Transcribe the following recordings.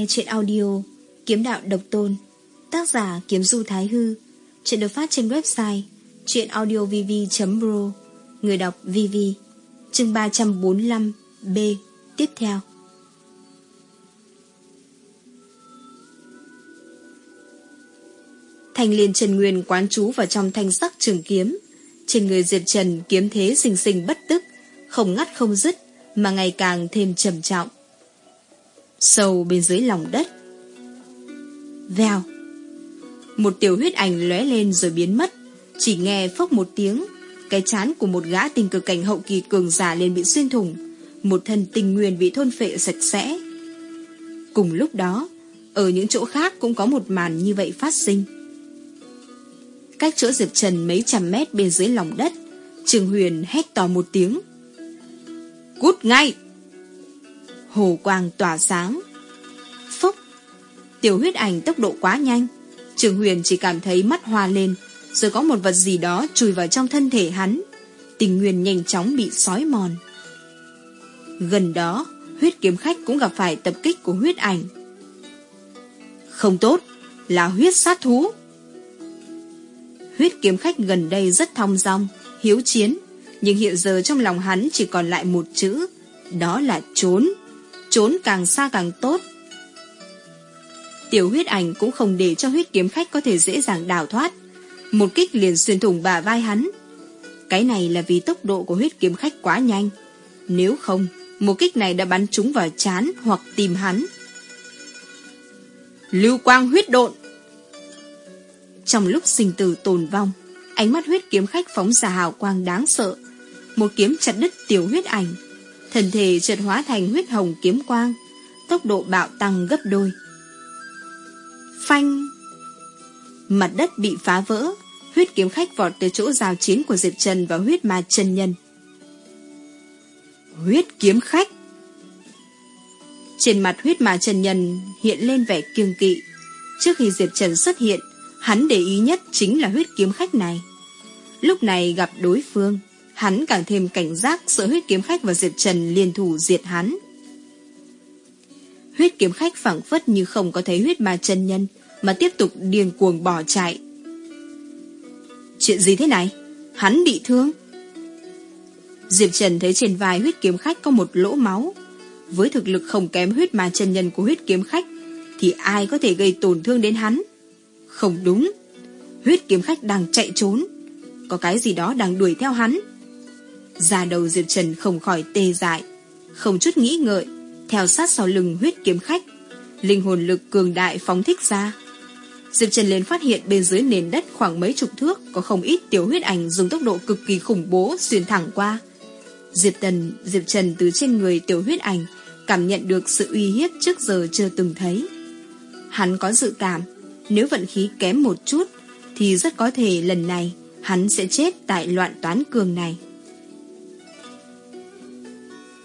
Nghe chuyện audio Kiếm đạo độc tôn, Tác giả Kiếm Du Thái Hư, Chuyện được phát trên website chuyenaudiovv.pro Người đọc VV Chương 345 B, Tiếp theo. Thanh liên Trần Nguyên quán trú vào trong thanh sắc trường kiếm. Trên người Diệp Trần kiếm thế sinh sinh bất tức, Không ngắt không dứt, Mà ngày càng thêm trầm trọng. Sâu bên dưới lòng đất. Vèo. Một tiểu huyết ảnh lóe lên rồi biến mất. Chỉ nghe phốc một tiếng, Cái chán của một gã tình cực cảnh hậu kỳ cường giả lên bị xuyên thủng. Một thân tình nguyên bị thôn phệ sạch sẽ. Cùng lúc đó, Ở những chỗ khác cũng có một màn như vậy phát sinh. Cách chỗ Diệp Trần mấy trăm mét bên dưới lòng đất Trường Huyền hét to một tiếng. Cút ngay! Hồ quang tỏa sáng. Phúc! Tiểu huyết ảnh tốc độ quá nhanh. Trường Huyền chỉ cảm thấy mắt hoa lên, Rồi có một vật gì đó chui vào trong thân thể hắn. Tình nguyên nhanh chóng bị sói mòn. Gần đó, Huyết kiếm khách cũng gặp phải tập kích của huyết ảnh. Không tốt, Là huyết sát thú. Huyết kiếm khách gần đây rất thong dong, Hiếu chiến, Nhưng hiện giờ trong lòng hắn chỉ còn lại một chữ, Đó là trốn. Trốn càng xa càng tốt. Tiểu huyết ảnh cũng không để cho huyết kiếm khách có thể dễ dàng đào thoát. Một kích liền xuyên thủng bả vai hắn. Cái này là vì tốc độ của huyết kiếm khách quá nhanh. Nếu không, Một kích này đã bắn trúng vào chán hoặc tìm hắn. Lưu quang huyết độn. Trong lúc sinh tử tồn vong, Ánh mắt huyết kiếm khách phóng ra hào quang đáng sợ. Một kiếm chặt đứt tiểu huyết ảnh. Thần thể chợt hóa thành huyết hồng kiếm quang, Tốc độ bạo tăng gấp đôi. Phanh! Mặt đất bị phá vỡ, Huyết kiếm khách vọt tới chỗ giao chiến của Diệp Trần và huyết ma chân nhân. Huyết kiếm khách! Trên mặt huyết ma chân nhân hiện lên vẻ kiêng kỵ. Trước khi Diệp Trần xuất hiện, Hắn để ý nhất chính là huyết kiếm khách này. Lúc này gặp đối phương. Hắn càng thêm cảnh giác sợ huyết kiếm khách và Diệp Trần liên thủ diệt hắn. Huyết kiếm khách phẳng phất như không có thấy huyết ma chân nhân, mà tiếp tục điên cuồng bỏ chạy. Chuyện gì thế này? Hắn bị thương. Diệp Trần thấy trên vai huyết kiếm khách có một lỗ máu. Với thực lực không kém huyết ma chân nhân của huyết kiếm khách, thì ai có thể gây tổn thương đến hắn? Không đúng. Huyết kiếm khách đang chạy trốn. Có cái gì đó đang đuổi theo hắn. Ra đầu Diệp Trần không khỏi tê dại Không chút nghĩ ngợi Theo sát sau lưng huyết kiếm khách Linh hồn lực cường đại phóng thích ra Diệp Trần liền phát hiện bên dưới nền đất khoảng mấy chục thước có không ít tiểu huyết ảnh dùng tốc độ cực kỳ khủng bố xuyên thẳng qua. Diệp Tần, Diệp Trần từ trên người tiểu huyết ảnh cảm nhận được sự uy hiếp trước giờ chưa từng thấy. Hắn có dự cảm, nếu vận khí kém một chút thì rất có thể lần này hắn sẽ chết tại loạn toán cường này.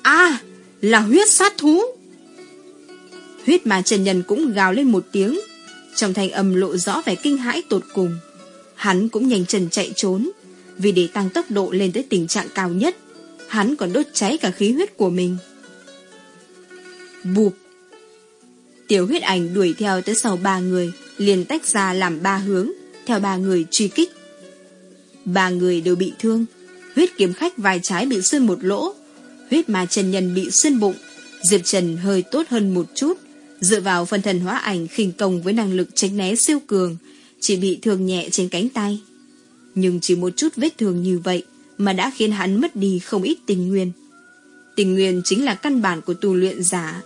À, là huyết sát thú. Huyết mà Trần Nhân cũng gào lên một tiếng, trong thanh âm lộ rõ vẻ kinh hãi tột cùng. Hắn cũng nhanh chân chạy trốn, vì để tăng tốc độ lên tới tình trạng cao nhất, hắn còn đốt cháy cả khí huyết của mình. Bụp! Tiểu huyết ảnh đuổi theo tới sau ba người, liền tách ra làm ba hướng, theo ba người truy kích. Ba người đều bị thương, huyết kiếm khách vai trái bị xuyên một lỗ, huyết ma Trần Nhân bị xuyên bụng, Diệp Trần hơi tốt hơn một chút, dựa vào phần thần hóa ảnh khinh công với năng lực tránh né siêu cường, chỉ bị thương nhẹ trên cánh tay. Nhưng chỉ một chút vết thương như vậy mà đã khiến hắn mất đi không ít tình nguyên. Tình nguyên chính là căn bản của tu luyện giả.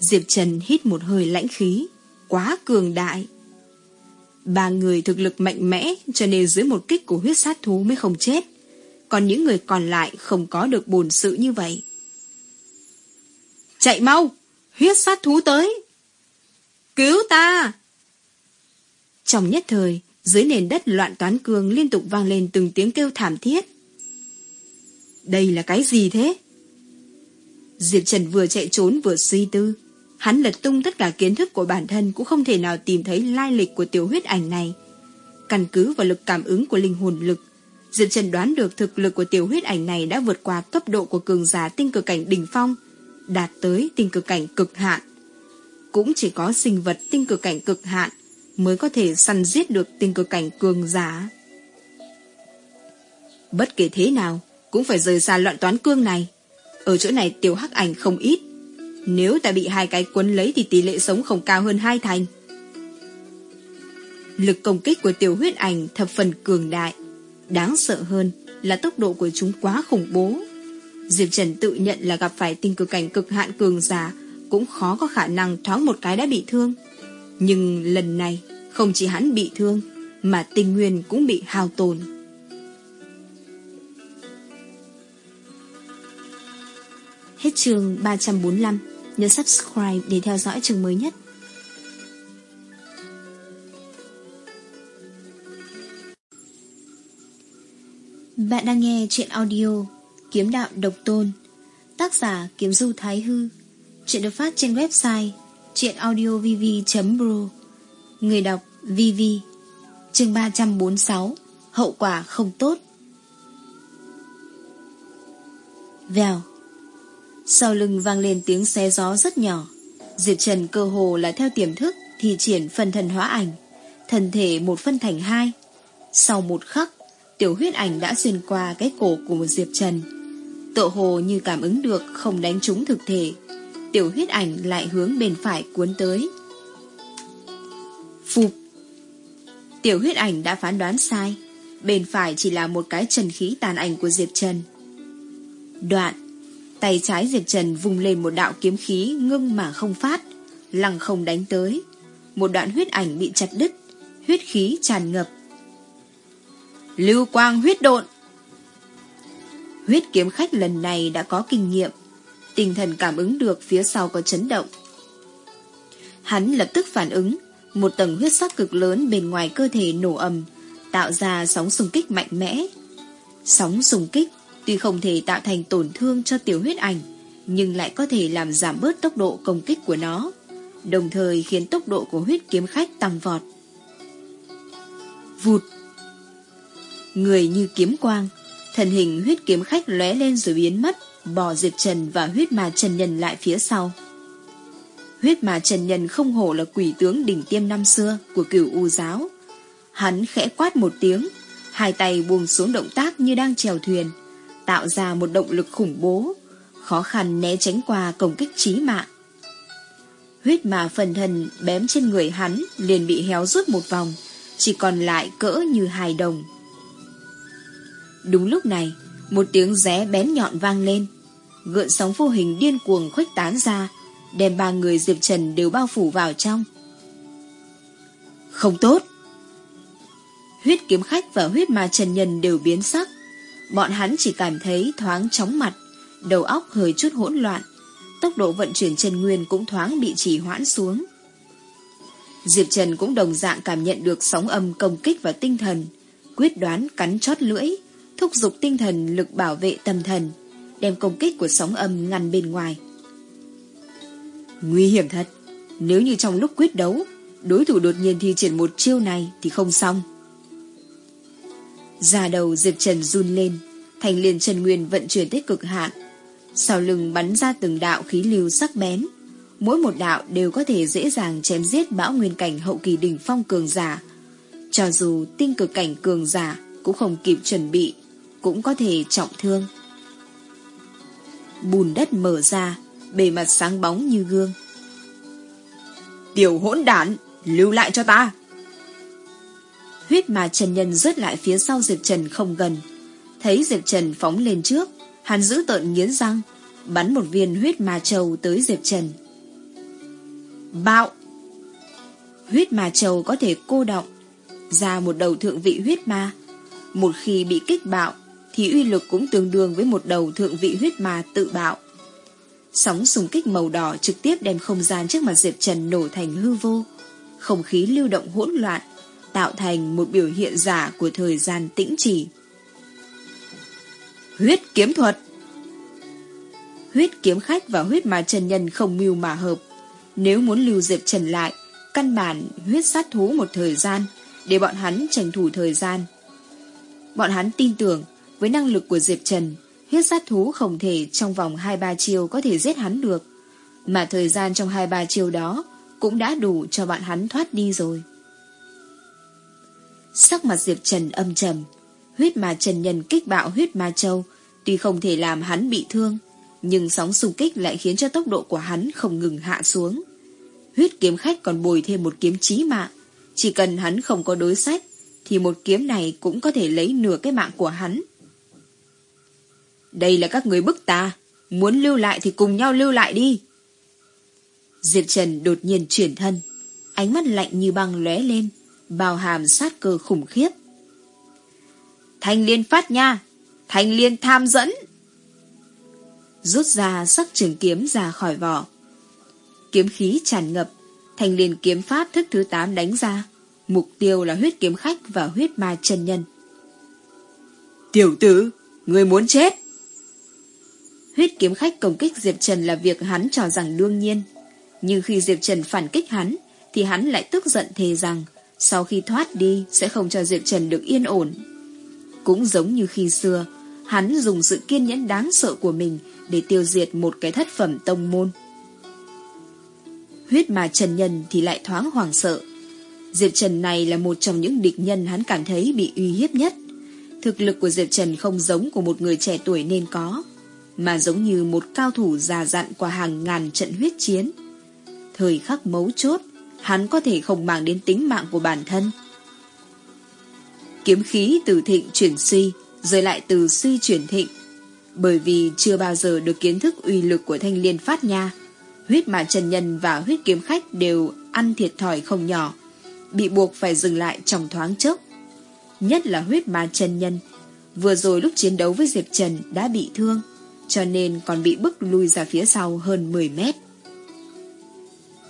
Diệp Trần hít một hơi lãnh khí, quá cường đại. Ba người thực lực mạnh mẽ cho nên dưới một kích của huyết sát thú mới không chết còn những người còn lại không có được bổn sự như vậy. Chạy mau! Huyết sát thú tới! Cứu ta! Trong nhất thời, dưới nền đất loạn toán cương liên tục vang lên từng tiếng kêu thảm thiết. Đây là cái gì thế? Diệp Trần vừa chạy trốn vừa suy tư. Hắn lật tung tất cả kiến thức của bản thân cũng không thể nào tìm thấy lai lịch của tiểu huyết ảnh này. Căn cứ vào lực cảm ứng của linh hồn lực, Diệp Trần đoán được thực lực của tiểu huyết ảnh này đã vượt qua cấp độ của cường giả tinh cực cảnh đỉnh phong, đạt tới tinh cực cảnh cực hạn. Cũng chỉ có sinh vật tinh cực cảnh cực hạn mới có thể săn giết được tinh cực cảnh cường giả. Bất kể thế nào, cũng phải rời xa loạn toán cương này. Ở chỗ này tiểu hắc ảnh không ít. Nếu ta bị hai cái quấn lấy thì tỷ lệ sống không cao hơn hai thành. Lực công kích của tiểu huyết ảnh thập phần cường đại. Đáng sợ hơn là tốc độ của chúng quá khủng bố. Diệp Trần tự nhận là gặp phải tinh cực cảnh cực hạn cường giả, cũng khó có khả năng thoáng một cái đã bị thương. Nhưng lần này, không chỉ hắn bị thương, mà tinh nguyên cũng bị hao tổn. Hết chương 345 Nhớ subscribe để theo dõi chương mới nhất Bạn đang nghe chuyện audio Kiếm đạo độc tôn, Tác giả Kiếm Du Thái Hư. Chuyện được phát trên website chuyenaudiovv.pro Người đọc VV, Chương 346 Hậu quả không tốt. Vèo. Sau lưng vang lên tiếng xé gió rất nhỏ. Diệp Trần cơ hồ là theo tiềm thức Thì triển phần thần hóa ảnh, Thần thể một phân thành hai. Sau một khắc Tiểu huyết ảnh đã xuyên qua cái cổ của một Diệp Trần. Tựa hồ như cảm ứng được Không đánh trúng thực thể, Tiểu huyết ảnh lại hướng bên phải cuốn tới. Phục Tiểu huyết ảnh đã phán đoán sai, Bên phải chỉ là một cái trần khí tàn ảnh của Diệp Trần. Đoạn! Tay trái Diệp Trần vùng lên một đạo kiếm khí Ngưng mà không phát, Lăng không đánh tới. Một đoạn huyết ảnh bị chặt đứt, Huyết khí tràn ngập. Lưu quang huyết độn Huyết kiếm khách lần này đã có kinh nghiệm Tinh thần cảm ứng được phía sau có chấn động Hắn lập tức phản ứng một tầng huyết sắc cực lớn bên ngoài cơ thể nổ ầm, tạo ra sóng xung kích mạnh mẽ. Sóng xung kích tuy không thể tạo thành tổn thương cho tiểu huyết ảnh, nhưng lại có thể làm giảm bớt tốc độ công kích của nó, đồng thời khiến tốc độ của huyết kiếm khách tăng vọt. Vụt Người như kiếm quang, thần hình huyết kiếm khách lóe lên rồi biến mất, bỏ Diệp Trần và huyết mà Trần Nhân lại phía sau. Huyết mà Trần Nhân không hổ là quỷ tướng đỉnh tiêm năm xưa của cửu U giáo. Hắn khẽ quát một tiếng, hai tay buông xuống động tác như đang chèo thuyền, tạo ra một động lực khủng bố, khó khăn né tránh qua công kích chí mạng. Huyết mà phần thần bém trên người hắn liền bị héo rút một vòng, chỉ còn lại cỡ như hài đồng. Đúng lúc này, một tiếng ré bén nhọn vang lên, gợn sóng vô hình điên cuồng khuếch tán ra, đem ba người Diệp Trần đều bao phủ vào trong. Không tốt! Huyết kiếm khách và huyết ma trần nhân đều biến sắc. Bọn hắn chỉ cảm thấy thoáng chóng mặt, đầu óc hơi chút hỗn loạn, tốc độ vận chuyển Trần nguyên cũng thoáng bị trì hoãn xuống. Diệp Trần cũng đồng dạng cảm nhận được sóng âm công kích và tinh thần, quyết đoán cắn chót lưỡi, thúc giục tinh thần lực bảo vệ tâm thần, đem công kích của sóng âm ngăn bên ngoài. Nguy hiểm thật. Nếu như trong lúc quyết đấu, đối thủ đột nhiên thi triển một chiêu này thì không xong. Già đầu Diệp Trần run lên, thành liền Trần Nguyên vận chuyển tới cực hạn. Sau lưng bắn ra từng đạo khí lưu sắc bén. Mỗi một đạo đều có thể dễ dàng chém giết bão nguyên cảnh hậu kỳ đỉnh phong cường giả. Cho dù tinh cực cảnh cường giả cũng không kịp chuẩn bị, cũng có thể trọng thương. Bùn đất mở ra, bề mặt sáng bóng như gương. Tiểu hỗn đản, lưu lại cho ta. Huyết mà Trần Nhân rớt lại phía sau Diệp Trần không gần. Thấy Diệp Trần phóng lên trước, hắn giữ tợn nghiến răng, bắn một viên huyết ma trầu tới Diệp Trần. Bạo! Huyết ma trầu có thể cô động, ra một đầu thượng vị huyết ma. Một khi bị kích bạo, thì uy lực cũng tương đương với một đầu thượng vị huyết ma tự bạo. Sóng xung kích màu đỏ trực tiếp đem không gian trước mặt Diệp Trần nổ thành hư vô. Không khí lưu động hỗn loạn, tạo thành một biểu hiện giả của thời gian tĩnh trì. Huyết kiếm thuật Huyết kiếm khách và huyết ma Trần Nhân không mưu mà hợp. Nếu muốn lưu Diệp Trần lại, căn bản huyết sát thú một thời gian, để bọn hắn tranh thủ thời gian. Bọn hắn tin tưởng, với năng lực của Diệp Trần, huyết sát thú không thể trong vòng 2-3 chiều có thể giết hắn được. Mà thời gian trong 2-3 chiều đó cũng đã đủ cho bạn hắn thoát đi rồi. Sắc mặt Diệp Trần âm trầm, huyết ma trần nhân kích bạo huyết ma châu, tuy không thể làm hắn bị thương, nhưng sóng xung kích lại khiến cho tốc độ của hắn không ngừng hạ xuống. Huyết kiếm khách còn bồi thêm một kiếm chí mạng, chỉ cần hắn không có đối sách, thì một kiếm này cũng có thể lấy nửa cái mạng của hắn. Đây là các người bức ta, muốn lưu lại thì cùng nhau lưu lại đi. Diệp Trần đột nhiên chuyển thân, ánh mắt lạnh như băng lóe lên, bao hàm sát cơ khủng khiếp. Thanh liên phát nha, thanh liên tham dẫn. Rút ra sắc trường kiếm ra khỏi vỏ. Kiếm khí tràn ngập, thanh liên kiếm pháp thức thứ 8 đánh ra. Mục tiêu là huyết kiếm khách và huyết ma chân nhân. Tiểu tử, người muốn chết. Huyết kiếm khách công kích Diệp Trần là việc hắn cho rằng đương nhiên. Nhưng khi Diệp Trần phản kích hắn, thì hắn lại tức giận thề rằng sau khi thoát đi sẽ không cho Diệp Trần được yên ổn. Cũng giống như khi xưa, hắn dùng sự kiên nhẫn đáng sợ của mình để tiêu diệt một cái thất phẩm tông môn. Huyết mà Trần Nhân thì lại thoáng hoảng sợ. Diệp Trần này là một trong những địch nhân hắn cảm thấy bị uy hiếp nhất. Thực lực của Diệp Trần không giống của một người trẻ tuổi nên có, mà giống như một cao thủ già dặn qua hàng ngàn trận huyết chiến. Thời khắc mấu chốt, hắn có thể không mang đến tính mạng của bản thân. Kiếm khí từ thịnh chuyển suy, rồi lại từ suy chuyển thịnh. Bởi vì chưa bao giờ được kiến thức uy lực của thanh liên phát nha, huyết mà trần nhân và huyết kiếm khách đều ăn thiệt thòi không nhỏ, bị buộc phải dừng lại trong thoáng chốc. Nhất là huyết ma trần nhân, vừa rồi lúc chiến đấu với Diệp Trần đã bị thương, cho nên còn bị bức lui ra phía sau hơn 10 mét.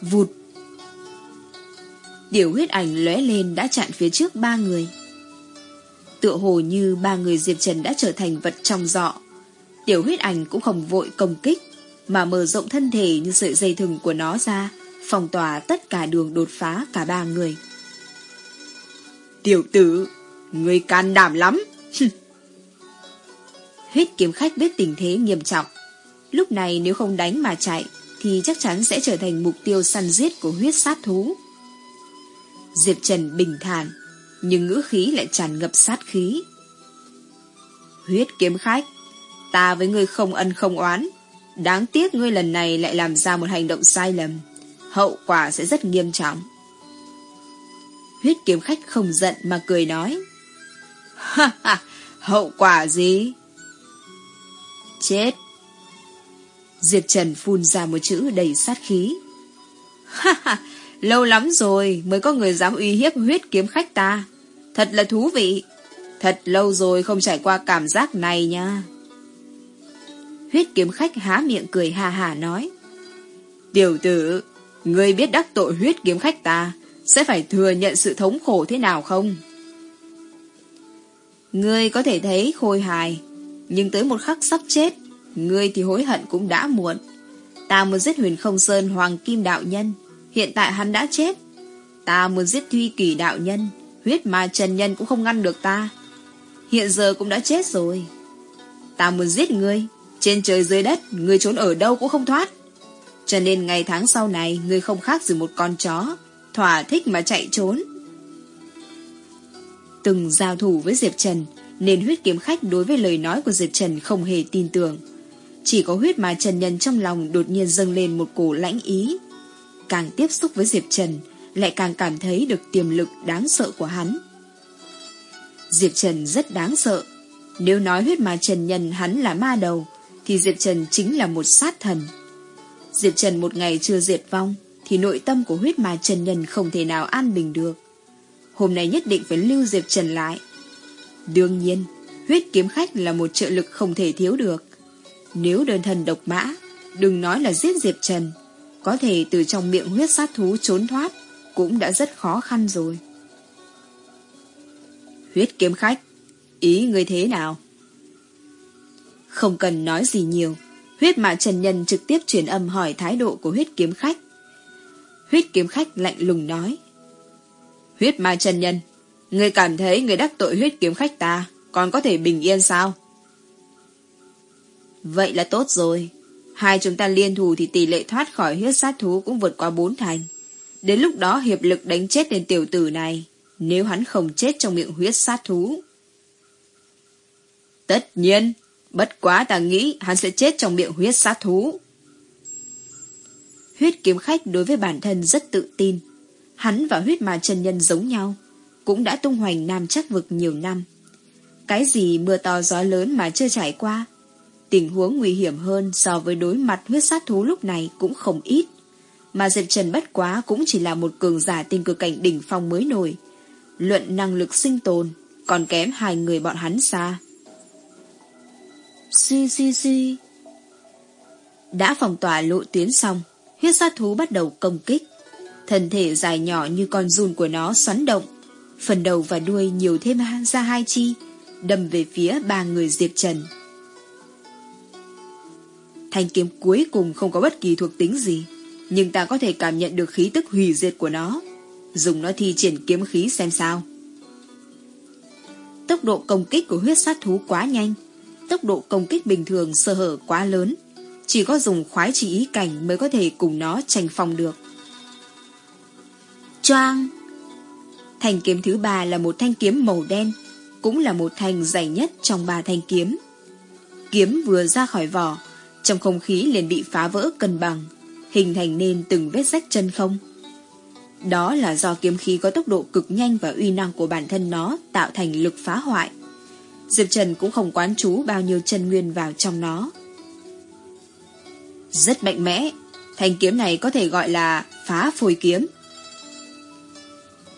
Vụt Điều huyết ảnh lóe lên đã chặn phía trước ba người. Tựa hồ như ba người Diệp Trần đã trở thành vật trong dọ. Tiểu huyết ảnh cũng không vội công kích, mà mở rộng thân thể như sợi dây thừng của nó ra, phòng tỏa tất cả đường đột phá cả ba người. Tiểu tử, người can đảm lắm. huyết kiếm khách biết tình thế nghiêm trọng. Lúc này nếu không đánh mà chạy, thì chắc chắn sẽ trở thành mục tiêu săn giết của huyết sát thú. Diệp Trần bình thản, nhưng ngữ khí lại tràn ngập sát khí. Huyết kiếm khách, ta với ngươi không ân không oán, đáng tiếc ngươi lần này lại làm ra một hành động sai lầm, hậu quả sẽ rất nghiêm trọng. Huyết kiếm khách không giận mà cười nói. Ha ha, hậu quả gì? Chết. Diệp Trần phun ra một chữ đầy sát khí. Ha ha, Lâu lắm rồi mới có người dám uy hiếp huyết kiếm khách ta. Thật là thú vị. Thật lâu rồi không trải qua cảm giác này nha. Huyết kiếm khách há miệng cười hà hà nói. Tiểu tử, ngươi biết đắc tội huyết kiếm khách ta, sẽ phải thừa nhận sự thống khổ thế nào không? Ngươi có thể thấy khôi hài, nhưng tới một khắc sắp chết, ngươi thì hối hận cũng đã muộn. Ta muốn giết huyền không sơn hoàng kim đạo nhân, Hiện tại hắn đã chết. Ta muốn giết Thuy Kỳ đạo nhân. Huyết ma trần nhân cũng không ngăn được ta. Hiện giờ cũng đã chết rồi. Ta muốn giết ngươi. Trên trời dưới đất Ngươi trốn ở đâu cũng không thoát. Cho nên ngày tháng sau này Ngươi không khác gì một con chó. Thỏa thích mà chạy trốn. Từng giao thủ với Diệp Trần nên huyết kiếm khách đối với lời nói của Diệp Trần Không hề tin tưởng Chỉ có huyết mà Trần Nhân trong lòng đột nhiên dâng lên một cổ lãnh ý càng tiếp xúc với Diệp Trần, lại càng cảm thấy được tiềm lực đáng sợ của hắn. Diệp Trần rất đáng sợ. Nếu nói huyết ma Trần Nhân hắn là ma đầu, thì Diệp Trần chính là một sát thần. Diệp Trần một ngày chưa diệt vong, thì nội tâm của huyết ma Trần Nhân không thể nào an bình được. Hôm nay nhất định phải lưu Diệp Trần lại. Đương nhiên, huyết kiếm khách là một trợ lực không thể thiếu được. Nếu đơn thần độc mã, đừng nói là giết Diệp Trần, có thể từ trong miệng huyết sát thú trốn thoát cũng đã rất khó khăn rồi. Huyết kiếm khách, ý người thế nào? Không cần nói gì nhiều, huyết mã trần nhân trực tiếp truyền âm hỏi thái độ của huyết kiếm khách. Huyết kiếm khách lạnh lùng nói. Huyết ma trần nhân, người cảm thấy người đắc tội huyết kiếm khách ta còn có thể bình yên sao? Vậy là tốt rồi. Hai chúng ta liên thủ thì tỷ lệ thoát khỏi huyết sát thú cũng vượt qua bốn thành. Đến lúc đó hiệp lực đánh chết tên tiểu tử này, nếu hắn không chết trong miệng huyết sát thú. Tất nhiên, bất quá ta nghĩ hắn sẽ chết trong miệng huyết sát thú. Huyết kiếm khách đối với bản thân rất tự tin. Hắn và huyết mà chân nhân giống nhau, cũng đã tung hoành nam chắc vực nhiều năm. Cái gì mưa to gió lớn mà chưa trải qua, tình huống nguy hiểm hơn so với đối mặt huyết sát thú lúc này cũng không ít. Mà Diệp Trần bất quá cũng chỉ là một cường giả tinh cực cảnh đỉnh phong mới nổi. Luận năng lực sinh tồn, còn kém hai người bọn hắn xa. Xì xì xì. Đã phòng tỏa lộ tuyến xong, huyết sát thú bắt đầu công kích. Thân thể dài nhỏ như con run của nó xoắn động. Phần đầu và đuôi nhiều thêm ra hai chi, đâm về phía ba người Diệp Trần. Thanh kiếm cuối cùng không có bất kỳ thuộc tính gì, nhưng ta có thể cảm nhận được khí tức hủy diệt của nó. Dùng nó thi triển kiếm khí xem sao. Tốc độ công kích của huyết sát thú quá nhanh, tốc độ công kích bình thường sơ hở quá lớn, chỉ có dùng khoái chỉ ý cảnh mới có thể cùng nó tranh phòng được. Choang! Thanh kiếm thứ ba là một thanh kiếm màu đen, cũng là một thanh dày nhất trong ba thanh kiếm. Kiếm vừa ra khỏi vỏ, trong không khí liền bị phá vỡ cân bằng, hình thành nên từng vết rách chân không. Đó là do kiếm khí có tốc độ cực nhanh và uy năng của bản thân nó tạo thành lực phá hoại. Diệp Trần cũng không quán trú bao nhiêu chân nguyên vào trong nó. Rất mạnh mẽ, thanh kiếm này có thể gọi là phá phôi kiếm.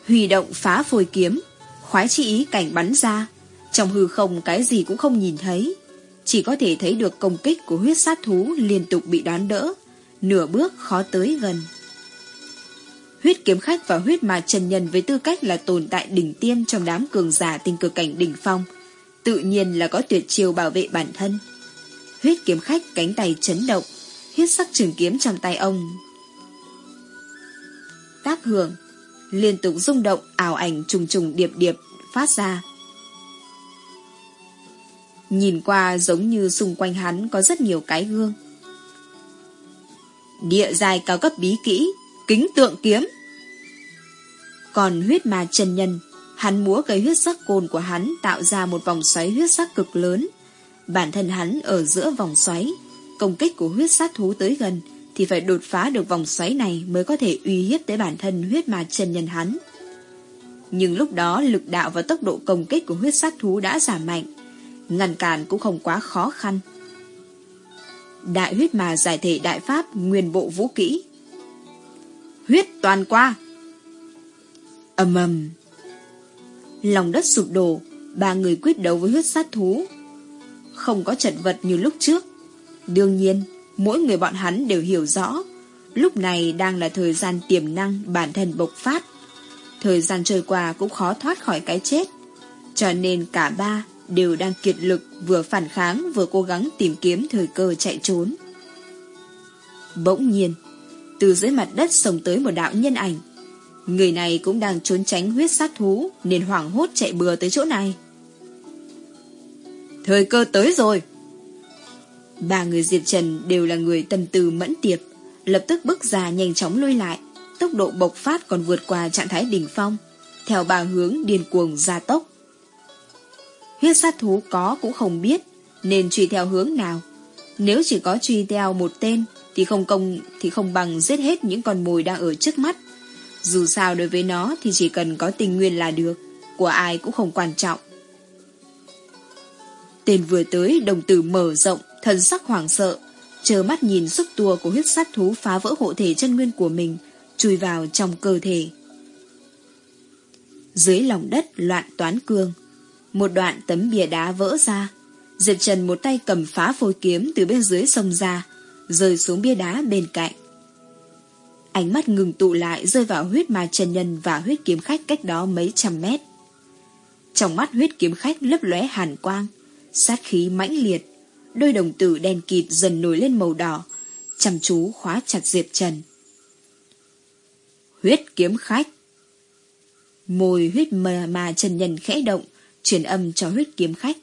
Huy động phá phôi kiếm, khoái chi ý cảnh bắn ra, trong hư không cái gì cũng không nhìn thấy. Chỉ có thể thấy được công kích của huyết sát thú liên tục bị đón đỡ, nửa bước khó tới gần. Huyết kiếm khách và huyết mà trần nhân với tư cách là tồn tại đỉnh tiêm trong đám cường giả tinh cực cảnh đỉnh phong, tự nhiên là có tuyệt chiêu bảo vệ bản thân. Huyết kiếm khách cánh tay chấn động, huyết sắc trường kiếm trong tay ông. Tác hưởng, liên tục rung động ảo ảnh trùng trùng điệp điệp phát ra. Nhìn qua giống như xung quanh hắn có rất nhiều cái gương. Địa dài cao cấp bí kỹ, kính tượng kiếm. Còn huyết ma chân nhân, hắn múa cây huyết sắc cồn của hắn tạo ra một vòng xoáy huyết sắc cực lớn. Bản thân hắn ở giữa vòng xoáy, công kích của huyết sát thú tới gần thì phải đột phá được vòng xoáy này mới có thể uy hiếp tới bản thân huyết ma chân nhân hắn. Nhưng lúc đó lực đạo và tốc độ công kích của huyết sát thú đã giảm mạnh, ngăn cản cũng không quá khó khăn. Đại huyết mà giải thể đại pháp nguyên bộ vũ kỹ. Huyết toàn qua. ầm ầm. Lòng đất sụp đổ, ba người quyết đấu với huyết sát thú. Không có trận vật như lúc trước. Đương nhiên, mỗi người bọn hắn đều hiểu rõ, lúc này đang là thời gian tiềm năng bản thân bộc phát. Thời gian trôi qua cũng khó thoát khỏi cái chết. Cho nên cả ba đều đang kiệt lực vừa phản kháng vừa cố gắng tìm kiếm thời cơ chạy trốn. Bỗng nhiên, từ dưới mặt đất sông tới một đạo nhân ảnh. Người này cũng đang trốn tránh huyết sát thú nên hoảng hốt chạy bừa tới chỗ này. Thời cơ tới rồi! Ba người diệt trần đều là người tâm từ mẫn tiệp, lập tức bước ra nhanh chóng lôi lại, tốc độ bộc phát còn vượt qua trạng thái đỉnh phong, theo ba hướng điên cuồng gia tốc. Huyết sát thú có cũng không biết Nên truy theo hướng nào. Nếu chỉ có truy theo một tên Thì không công thì không bằng giết hết những con mồi đang ở trước mắt. Dù sao đối với nó Thì chỉ cần có tình nguyên là được Của ai cũng không quan trọng. Tên vừa tới đồng tử mở rộng Thần sắc hoảng sợ Chờ mắt nhìn xúc tua của huyết sát thú Phá vỡ hộ thể chân nguyên của mình Chui vào trong cơ thể Dưới lòng đất loạn toán cương một đoạn tấm bìa đá vỡ ra. Diệp Trần một tay cầm phá phôi kiếm từ bên dưới sông ra, rơi xuống bia đá bên cạnh. Ánh mắt ngừng tụ lại rơi vào huyết ma chân nhân và huyết kiếm khách cách đó mấy trăm mét. Trong mắt huyết kiếm khách lấp lóe hàn quang, sát khí mãnh liệt, đôi đồng tử đen kịt dần nổi lên màu đỏ, chăm chú khóa chặt Diệp Trần. Huyết kiếm khách Môi huyết mà, mà Trần Nhân khẽ động, truyền âm cho huyết kiếm khách.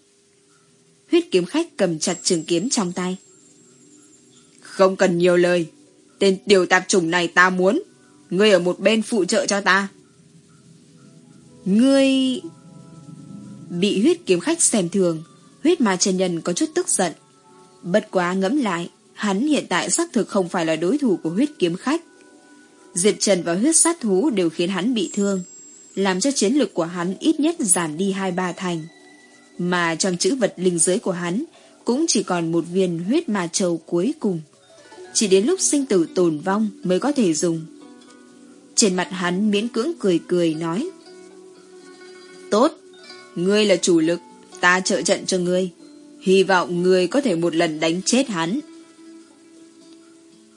Huyết kiếm khách cầm chặt trường kiếm trong tay. Không cần nhiều lời. Tên tiểu tạp chủng này ta muốn. Ngươi ở một bên phụ trợ cho ta. Ngươi... Bị huyết kiếm khách xem thường, huyết ma chân nhân có chút tức giận. Bất quá ngẫm lại, hắn hiện tại xác thực không phải là đối thủ của huyết kiếm khách. Diệp Trần và huyết sát thú đều khiến hắn bị thương, làm cho chiến lực của hắn ít nhất giảm đi hai ba thành. Mà trong chữ vật linh giới của hắn cũng chỉ còn một viên huyết ma châu cuối cùng. Chỉ đến lúc sinh tử tồn vong mới có thể dùng. Trên mặt hắn miễn cưỡng cười cười nói Tốt, ngươi là chủ lực, ta trợ trận cho ngươi. Hy vọng ngươi có thể một lần đánh chết hắn.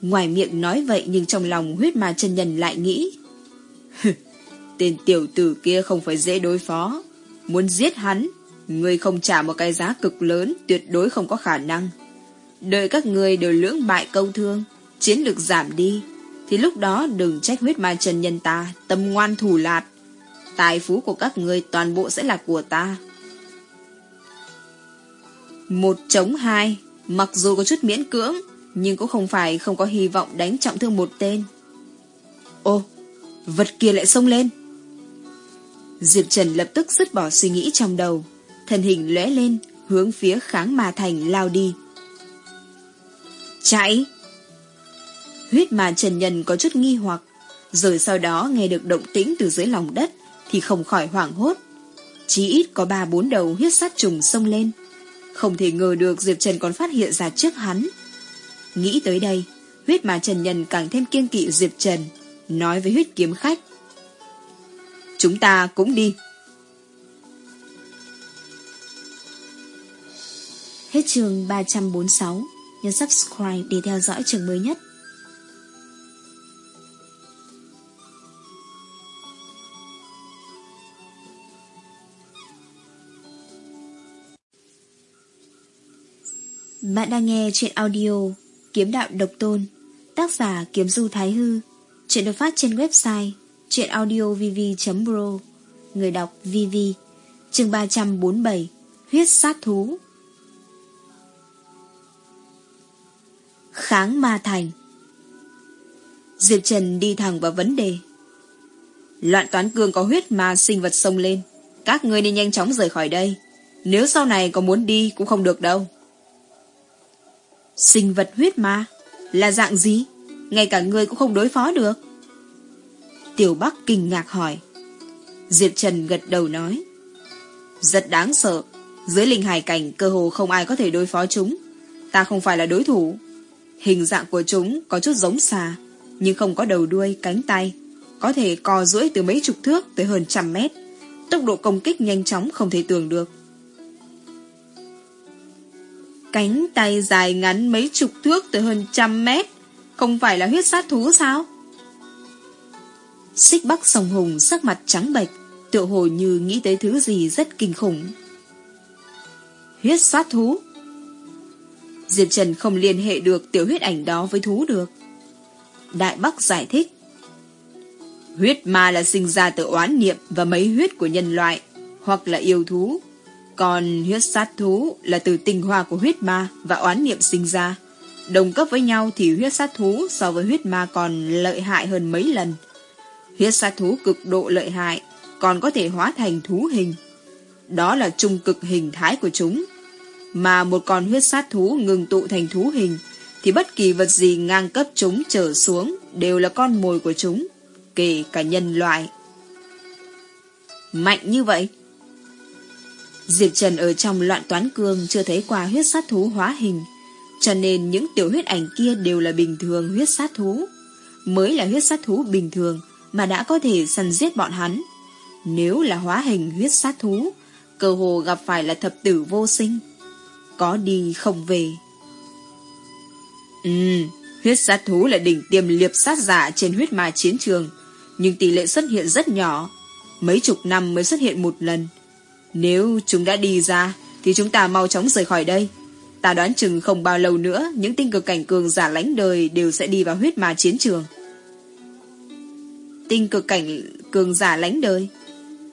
Ngoài miệng nói vậy nhưng trong lòng huyết ma chân nhân lại nghĩ. Tên tiểu tử kia không phải dễ đối phó. Muốn giết hắn, ngươi không trả một cái giá cực lớn tuyệt đối không có khả năng. Đợi các ngươi đều lưỡng bại câu thương, chiến lực giảm đi, thì lúc đó đừng trách huyết ma chân nhân ta, tâm ngoan thủ lạt. Tài phú của các ngươi toàn bộ sẽ là của ta. Một chống hai, mặc dù có chút miễn cưỡng, nhưng cũng không phải không có hy vọng đánh trọng thương một tên. Ô, vật kia lại xông lên. Diệp Trần lập tức dứt bỏ suy nghĩ trong đầu, thân hình lóe lên, hướng phía kháng ma thành lao đi. Chạy! Huyết mà Trần Nhân có chút nghi hoặc, rồi sau đó nghe được động tĩnh từ dưới lòng đất thì không khỏi hoảng hốt. Chí ít có ba bốn đầu huyết sát trùng xông lên. Không thể ngờ được Diệp Trần còn phát hiện ra trước hắn. Nghĩ tới đây, huyết mà Trần Nhân càng thêm kiên kỵ Diệp Trần, nói với huyết kiếm khách. Chúng ta cũng đi. Hết trường 346, nhấn subscribe để theo dõi trường mới nhất. Bạn đang nghe chuyện audio Kiếm đạo độc tôn, Tác giả Kiếm Du Thái Hư. Chuyện được phát trên website chuyenaudiovv.pro Người đọc VV, chương 347 Huyết sát thú. Kháng ma thành. Diệp Trần đi thẳng vào vấn đề. Loạn toán cương có huyết ma sinh vật sông lên. Các người nên nhanh chóng rời khỏi đây. Nếu sau này có muốn đi cũng không được đâu. Sinh vật huyết ma Là dạng gì? Ngay cả người cũng không đối phó được. Tiểu Bắc kinh ngạc hỏi. Diệp Trần gật đầu nói. Rất đáng sợ. Dưới linh hải cảnh cơ hồ không ai có thể đối phó chúng. Ta không phải là đối thủ. Hình dạng của chúng có chút giống xà Nhưng không có đầu đuôi, cánh tay. Có thể co duỗi từ mấy chục thước Tới hơn trăm mét. Tốc độ công kích nhanh chóng không thể tưởng được. Cánh tay dài ngắn mấy chục thước tới hơn trăm mét. Không phải là huyết sát thú sao? Xích bắc sông hùng sắc mặt trắng bệch, tựa hồ như nghĩ tới thứ gì rất kinh khủng. Huyết sát thú? Diệp Trần không liên hệ được tiểu huyết ảnh đó với thú được. Đại Bắc giải thích. Huyết ma là sinh ra từ oán niệm và mấy huyết của nhân loại, hoặc là yêu thú, còn huyết sát thú là từ tinh hoa của huyết ma và oán niệm sinh ra. Đồng cấp với nhau thì huyết sát thú so với huyết ma còn lợi hại hơn mấy lần. Huyết sát thú cực độ lợi hại, còn có thể hóa thành thú hình. Đó là trung cực hình thái của chúng. Mà một con huyết sát thú ngừng tụ thành thú hình, thì bất kỳ vật gì ngang cấp chúng trở xuống đều là con mồi của chúng, kể cả nhân loại. Mạnh như vậy, Diệp Trần ở trong loạn toán cương chưa thấy qua huyết sát thú hóa hình, cho nên những tiểu huyết ảnh kia đều là bình thường huyết sát thú. Mới là huyết sát thú bình thường mà đã có thể săn giết bọn hắn. Nếu là hóa hình huyết sát thú, cơ hồ gặp phải là thập tử vô sinh. Có đi không về. Ừ, huyết sát thú là đỉnh tiềm liệp sát giả trên huyết ma chiến trường, nhưng tỷ lệ xuất hiện rất nhỏ. Mấy chục năm mới xuất hiện một lần. Nếu chúng đã đi ra Thì chúng ta mau chóng rời khỏi đây Ta đoán chừng không bao lâu nữa Những tinh cực cảnh cường giả lãnh đời Đều sẽ đi vào huyết ma chiến trường Tinh cực cảnh cường giả lãnh đời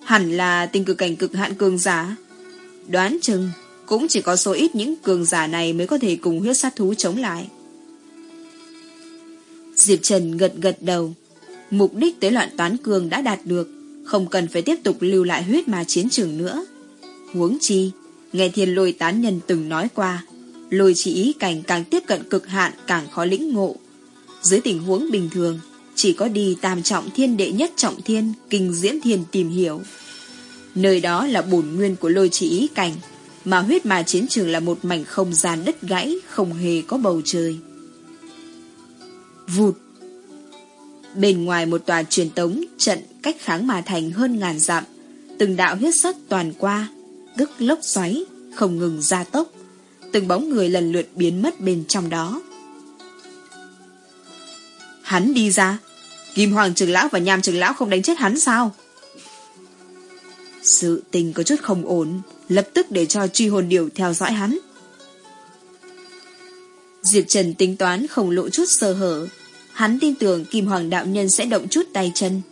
Hẳn là tinh cực cảnh cực hạn cường giả Đoán chừng cũng chỉ có số ít những cường giả này mới có thể cùng huyết sát thú chống lại. Diệp Trần gật gật đầu. Mục đích tới loạn toán cường đã đạt được, không cần phải tiếp tục lưu lại huyết mà chiến trường nữa. Huống chi, nghe thiên lôi tán nhân từng nói qua, lôi chỉ ý cảnh càng tiếp cận cực hạn càng khó lĩnh ngộ. Dưới tình huống bình thường, chỉ có đi tam trọng thiên đệ nhất trọng thiên, kinh diễm thiên tìm hiểu. Nơi đó là bổn nguyên của lôi chỉ ý cảnh, mà huyết mà chiến trường là một mảnh không gian đất gãy, không hề có bầu trời. Vụt! Bên ngoài một tòa truyền tống trận cách kháng mà thành hơn ngàn dặm, từng đạo huyết sắc toàn qua, tức lốc xoáy, không ngừng gia tốc, từng bóng người lần lượt biến mất bên trong đó. Hắn đi ra, Kim Hoàng trưởng lão và Nham trưởng lão không đánh chết hắn sao? Sự tình có chút không ổn, lập tức để cho truy hồn điều theo dõi hắn. Diệp Trần tính toán không lộ chút sơ hở. Hắn tin tưởng Kim Hoàng đạo nhân sẽ động chút tay chân.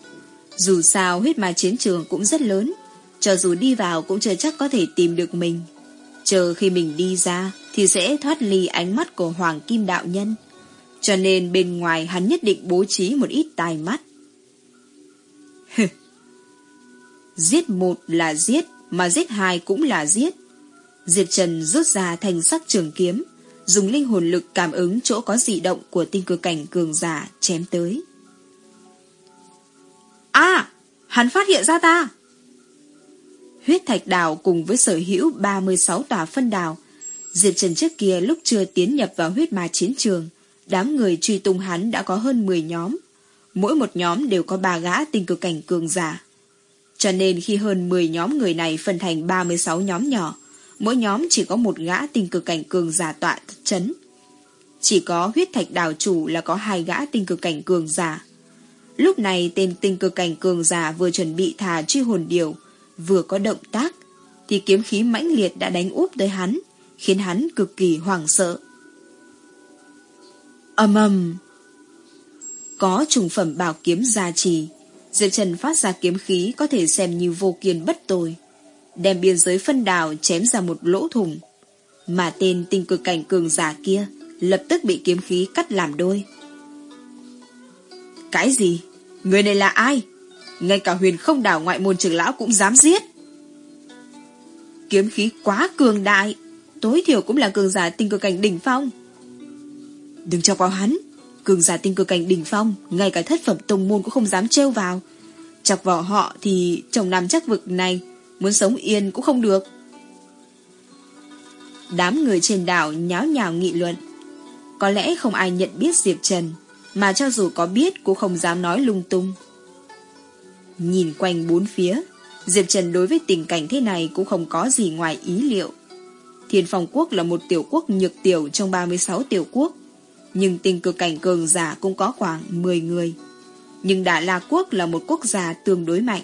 Dù sao huyết ma chiến trường cũng rất lớn, cho dù đi vào cũng chưa chắc có thể tìm được mình. Chờ khi mình đi ra thì sẽ thoát ly ánh mắt của Hoàng Kim đạo nhân. Cho nên bên ngoài hắn nhất định bố trí một ít tài mắt. giết một là giết, mà giết hai cũng là giết. Diệp Trần rút ra thành sắc trường kiếm, dùng linh hồn lực cảm ứng chỗ có dị động của tinh cơ cảnh cường giả chém tới. À! Hắn phát hiện ra ta! Huyết thạch đảo cùng với sở hữu 36 tòa phân đảo. Diệp Trần trước kia lúc chưa tiến nhập vào huyết ma chiến trường, đám người truy tung hắn đã có hơn 10 nhóm. Mỗi một nhóm đều có ba gã tinh cực cảnh cường giả. Cho nên khi hơn 10 nhóm người này phân thành 36 nhóm nhỏ, mỗi nhóm chỉ có một gã tinh cực cảnh cường giả tọa chấn. Chỉ có huyết thạch đảo chủ là có hai gã tinh cực cảnh cường giả. Lúc này tên tinh cực cảnh cường giả vừa chuẩn bị thả truy hồn điều, vừa có động tác, thì kiếm khí mãnh liệt đã đánh úp tới hắn, khiến hắn cực kỳ hoảng sợ. Âm ầm Có trùng phẩm bảo kiếm gia trì, Diệp Trần phát ra kiếm khí có thể xem như vô kiên bất tồi, đem biên giới phân đào chém ra một lỗ thủng, mà tên tinh cực cảnh cường giả kia lập tức bị kiếm khí cắt làm đôi. Cái gì? Người này là ai? Ngay cả huyền không đảo ngoại môn trưởng lão cũng dám giết. Kiếm khí quá cường đại, tối thiểu cũng là cường giả tinh cơ cảnh đỉnh phong. Đừng cho vào hắn, cường giả tinh cơ cảnh đỉnh phong, ngay cả thất phẩm tông môn cũng không dám trêu vào. Chọc vào họ thì chồng năm chắc vực này, muốn sống yên cũng không được. Đám người trên đảo nháo nhào nghị luận. Có lẽ không ai nhận biết Diệp Trần, mà cho dù có biết cũng không dám nói lung tung. Nhìn quanh bốn phía, Diệp Trần đối với tình cảnh thế này cũng không có gì ngoài ý liệu. Thiên Phong Quốc là một tiểu quốc nhược tiểu trong 36 tiểu quốc, nhưng tình cực cảnh cường giả cũng có khoảng 10 người. Nhưng Đà La Quốc là một quốc gia tương đối mạnh,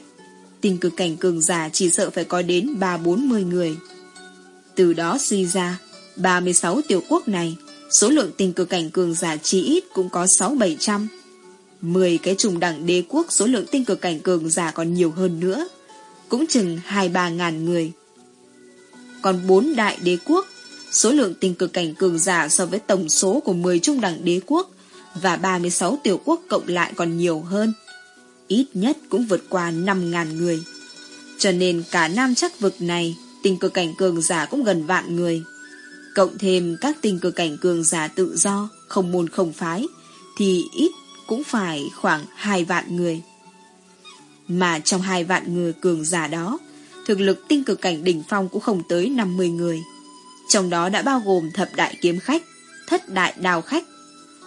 tình cực cảnh cường giả chỉ sợ phải có đến 3-40 người. Từ đó suy ra, 36 tiểu quốc này, số lượng tình cực cảnh cường giả chỉ ít cũng có 6-700. 10 cái trùng đẳng đế quốc số lượng tinh cực cảnh cường giả còn nhiều hơn nữa, cũng chừng 2-3 ngàn người. Còn 4 đại đế quốc, số lượng tinh cực cảnh cường giả so với tổng số của 10 trung đẳng đế quốc và 36 tiểu quốc cộng lại còn nhiều hơn. Ít nhất cũng vượt qua 5 ngàn người. Cho nên cả nam chắc vực này, tinh cực cảnh cường giả cũng gần vạn người. Cộng thêm các tinh cực cảnh cường giả tự do, không môn không phái, thì ít cũng phải khoảng hai vạn người. Mà trong hai vạn người cường giả đó, thực lực tinh cực cảnh đỉnh phong cũng không tới 50 người. Trong đó đã bao gồm thập đại kiếm khách, thất đại đào khách,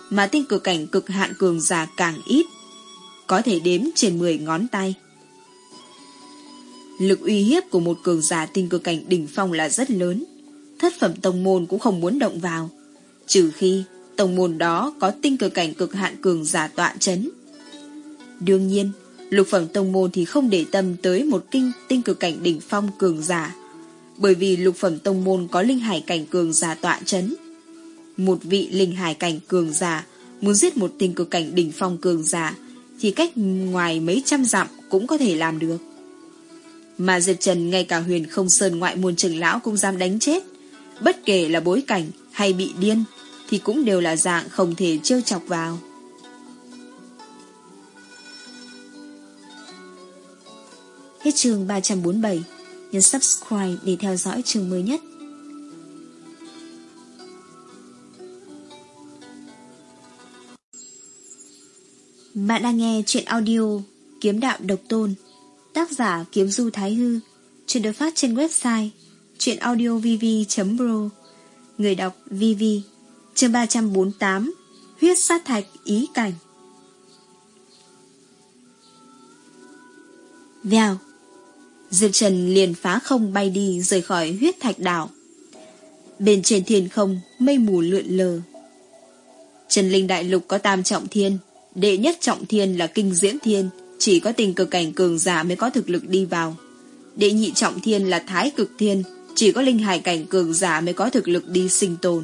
mà tinh cực cảnh cực hạn cường giả càng ít, có thể đếm trên 10 ngón tay. Lực uy hiếp của một cường giả tinh cực cảnh đỉnh phong là rất lớn, thất phẩm tông môn cũng không muốn động vào, trừ khi tổng môn đó có tinh cực cảnh cực hạn cường giả tọa chấn. Đương nhiên, lục phẩm tông môn thì không để tâm tới một kinh tinh cực cảnh đỉnh phong cường giả, bởi vì lục phẩm tông môn có linh hải cảnh cường giả tọa chấn. Một vị linh hải cảnh cường giả muốn giết một tinh cực cảnh đỉnh phong cường giả thì cách ngoài mấy trăm dặm cũng có thể làm được. Mà Diệp Trần ngay cả huyền không sơn ngoại môn trưởng lão cũng dám đánh chết, bất kể là bối cảnh hay bị điên, thì cũng đều là dạng không thể trêu chọc vào. Hết chương 347, nhấn subscribe để theo dõi chương mới nhất. Bạn đang nghe chuyện audio Kiếm Đạo Độc Tôn Tác giả Kiếm Du Thái Hư Chuyện được phát trên website chuyệnaudiovv.pro, Người đọc VV Chương 348 Huyết sát thạch ý cảnh Vèo Diệp Trần liền phá không bay đi rời khỏi huyết thạch đảo. Bên trên thiên không, mây mù lượn lờ. Trần Linh Đại Lục có tam trọng thiên, đệ nhất trọng thiên là kinh diễm thiên, chỉ có tình cực cảnh cường giả mới có thực lực đi vào. Đệ nhị trọng thiên là thái cực thiên, chỉ có linh hải cảnh cường giả mới có thực lực đi sinh tồn.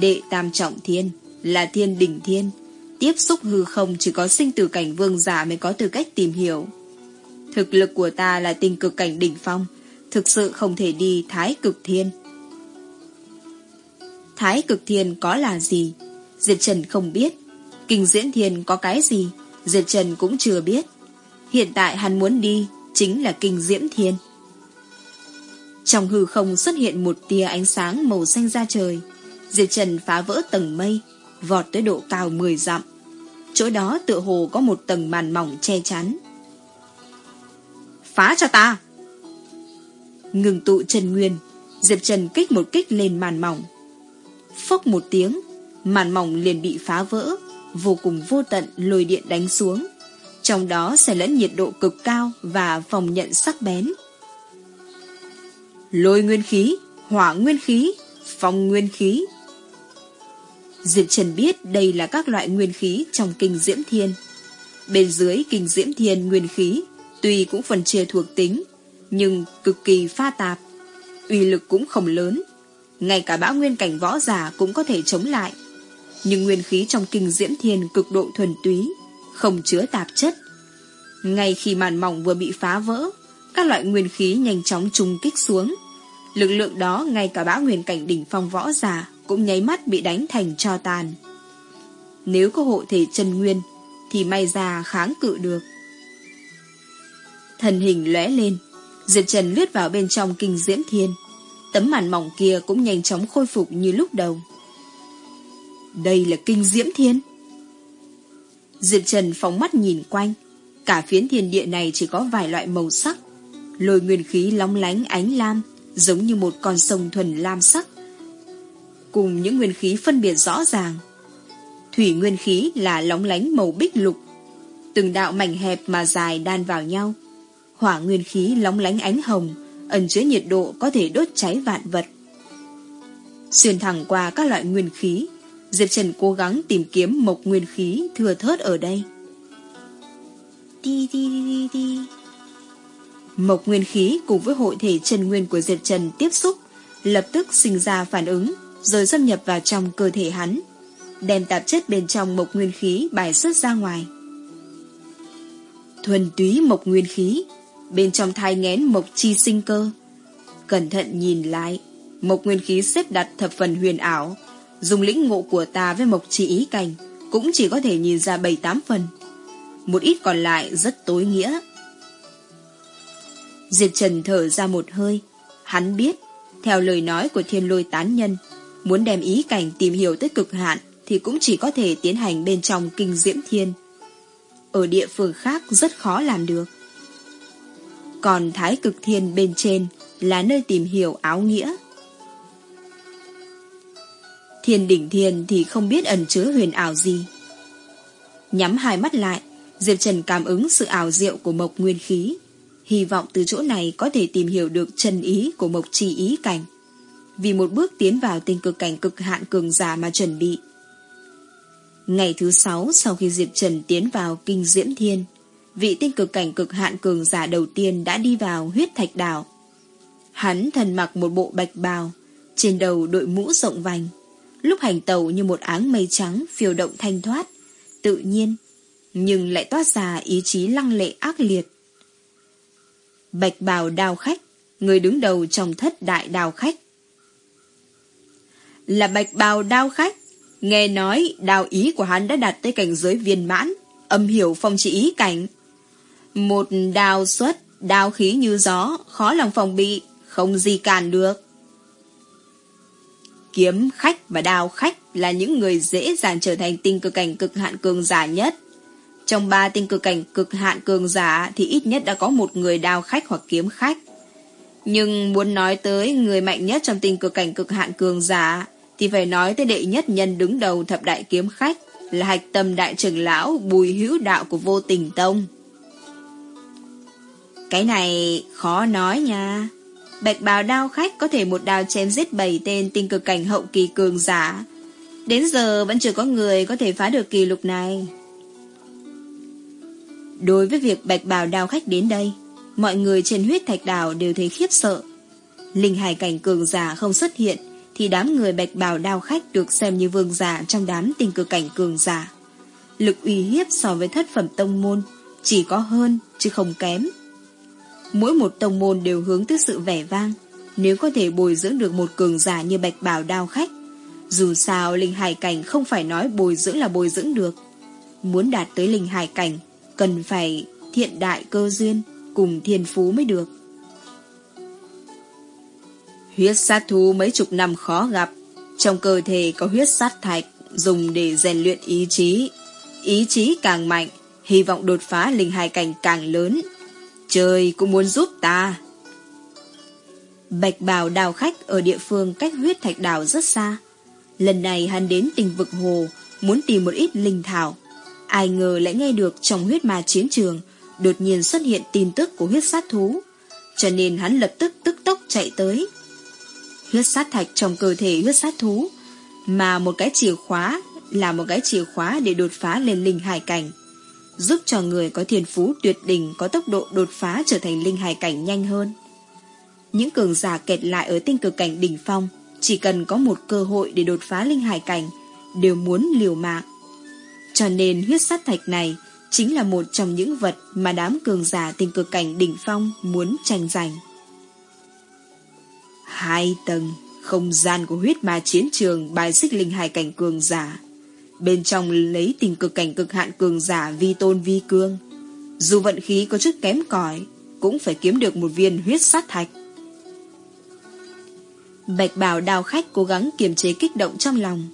Đệ tam trọng thiên là thiên đỉnh thiên, tiếp xúc hư không chỉ có sinh tử cảnh vương giả mới có tư cách tìm hiểu. Thực lực của ta là tình cực cảnh đỉnh phong, thực sự không thể đi thái cực thiên. Thái cực thiên có là gì? Diệp Trần không biết. Kinh diễn thiên có cái gì? Diệp Trần cũng chưa biết. Hiện tại hắn muốn đi chính là kinh diễm thiên. Trong hư không xuất hiện một tia ánh sáng màu xanh ra trời. Diệp Trần phá vỡ tầng mây, vọt tới độ cao 10 dặm. Chỗ đó tựa hồ có một tầng màn mỏng che chắn. Phá cho ta! Ngừng tụ Trần Nguyên, Diệp Trần kích một kích lên màn mỏng. Phốc một tiếng, màn mỏng liền bị phá vỡ, vô cùng vô tận lôi điện đánh xuống. Trong đó sẽ lẫn nhiệt độ cực cao và phòng nhận sắc bén. Lôi nguyên khí, hỏa nguyên khí, phong nguyên khí. Diệp Trần biết đây là các loại nguyên khí trong kinh diễm thiên. Bên dưới kinh diễm thiên nguyên khí, tuy cũng phần chia thuộc tính, nhưng cực kỳ pha tạp. uy lực cũng không lớn. Ngay cả bão nguyên cảnh võ giả cũng có thể chống lại. Nhưng nguyên khí trong kinh diễm thiên cực độ thuần túy, không chứa tạp chất. Ngay khi màn mỏng vừa bị phá vỡ, các loại nguyên khí nhanh chóng trùng kích xuống. Lực lượng đó ngay cả bão nguyên cảnh đỉnh phong võ giả cũng nháy mắt bị đánh thành cho tàn. Nếu có hộ thể chân nguyên, thì may ra kháng cự được. Thần hình lóe lên, Diệp Trần lướt vào bên trong kinh diễm thiên. Tấm màn mỏng kia cũng nhanh chóng khôi phục như lúc đầu. Đây là kinh diễm thiên. Diệp Trần phóng mắt nhìn quanh. Cả phiến thiên địa này chỉ có vài loại màu sắc. Lôi nguyên khí lóng lánh ánh lam, giống như một con sông thuần lam sắc. Cùng những nguyên khí phân biệt rõ ràng. Thủy nguyên khí là lóng lánh màu bích lục. Từng đạo mảnh hẹp mà dài đan vào nhau. Hỏa nguyên khí lóng lánh ánh hồng, ẩn chứa nhiệt độ có thể đốt cháy vạn vật. Xuyên thẳng qua các loại nguyên khí, Diệp Trần cố gắng tìm kiếm mộc nguyên khí thừa thớt ở đây. Đi đi đi đi Mộc nguyên khí cùng với hội thể chân nguyên của Diệp Trần tiếp xúc, lập tức sinh ra phản ứng, rồi xâm nhập vào trong cơ thể hắn, đem tạp chất bên trong mộc nguyên khí bài xuất ra ngoài. Thuần túy mộc nguyên khí, bên trong thai ngén mộc chi sinh cơ. Cẩn thận nhìn lại, mộc nguyên khí xếp đặt thập phần huyền ảo, dùng lĩnh ngộ của ta với mộc chi ý cảnh, cũng chỉ có thể nhìn ra bảy tám phần. Một ít còn lại rất tối nghĩa. Diệt Trần thở ra một hơi, hắn biết, theo lời nói của thiên lôi tán nhân, muốn đem ý cảnh tìm hiểu tới cực hạn thì cũng chỉ có thể tiến hành bên trong kinh diễm thiên. Ở địa phương khác rất khó làm được. Còn thái cực thiên bên trên là nơi tìm hiểu áo nghĩa. Thiên đỉnh thiên thì không biết ẩn chứa huyền ảo gì. Nhắm hai mắt lại, Diệp Trần cảm ứng sự ảo diệu của mộc nguyên khí. Hy vọng từ chỗ này có thể tìm hiểu được chân ý của mộc trì ý cảnh. Vì một bước tiến vào tinh cực cảnh cực hạn cường giả mà chuẩn bị. Ngày thứ sáu sau khi Diệp Trần tiến vào kinh diễm thiên, vị tinh cực cảnh cực hạn cường giả đầu tiên đã đi vào huyết thạch đảo. Hắn thần mặc một bộ bạch bào, trên đầu đội mũ rộng vành, lúc hành tàu như một áng mây trắng phiêu động thanh thoát, tự nhiên, nhưng lại toát ra ý chí lăng lệ ác liệt. Bạch bào đào khách, người đứng đầu trong thất đại đào khách là bạch bào đao khách. Nghe nói đào ý của hắn đã đạt tới cảnh giới viên mãn, âm hiểu phong trị ý cảnh. Một đào xuất, đào khí như gió, khó lòng phòng bị, không gì cản được. Kiếm khách và đào khách là những người dễ dàng trở thành tinh cực cảnh cực hạn cường giả nhất. Trong ba tinh cực cảnh cực hạn cường giả thì ít nhất đã có một người đào khách hoặc kiếm khách. Nhưng muốn nói tới người mạnh nhất trong tinh cực cảnh cực hạn cường giả thì phải nói tới đệ nhất nhân đứng đầu thập đại kiếm khách là hạch tâm đại trưởng lão bùi hữu đạo của vô tình tông. Cái này khó nói nha. Bạch bào đao khách có thể một đao chém giết bảy tên tinh cực cảnh hậu kỳ cường giả. Đến giờ vẫn chưa có người có thể phá được kỷ lục này. Đối với việc bạch bào đao khách đến đây, mọi người trên huyết thạch đảo đều thấy khiếp sợ. Linh hải cảnh cường giả không xuất hiện, thì đám người bạch bào đao khách được xem như vương giả trong đám tình cực cảnh cường giả. Lực uy hiếp so với thất phẩm tông môn chỉ có hơn chứ không kém. Mỗi một tông môn đều hướng tới sự vẻ vang, nếu có thể bồi dưỡng được một cường giả như bạch bào đao khách. Dù sao linh hải cảnh không phải nói bồi dưỡng là bồi dưỡng được. Muốn đạt tới linh hải cảnh, cần phải thiện đại cơ duyên cùng thiên phú mới được. Huyết sát thú mấy chục năm khó gặp, trong cơ thể có huyết sát thạch dùng để rèn luyện ý chí. Ý chí càng mạnh, hy vọng đột phá linh hài cảnh càng lớn. Trời cũng muốn giúp ta. Bạch bào đào khách ở địa phương cách huyết thạch đảo rất xa. Lần này hắn đến tình vực hồ, muốn tìm một ít linh thảo. Ai ngờ lại nghe được trong huyết ma chiến trường, đột nhiên xuất hiện tin tức của huyết sát thú. Cho nên hắn lập tức tức tốc chạy tới. Huyết sát thạch trong cơ thể huyết sát thú, mà một cái chìa khóa là một cái chìa khóa để đột phá lên linh hải cảnh, giúp cho người có thiên phú tuyệt đỉnh có tốc độ đột phá trở thành linh hải cảnh nhanh hơn. Những cường giả kẹt lại ở tinh cực cảnh đỉnh phong, chỉ cần có một cơ hội để đột phá linh hải cảnh, đều muốn liều mạng. Cho nên huyết sát thạch này chính là một trong những vật mà đám cường giả tinh cực cảnh đỉnh phong muốn tranh giành. Hai tầng, không gian của huyết ma chiến trường bài xích linh hải cảnh cường giả. Bên trong lấy tình cực cảnh cực hạn cường giả vi tôn vi cương. Dù vận khí có chút kém cỏi cũng phải kiếm được một viên huyết sát thạch. Bạch bào đào khách cố gắng kiềm chế kích động trong lòng,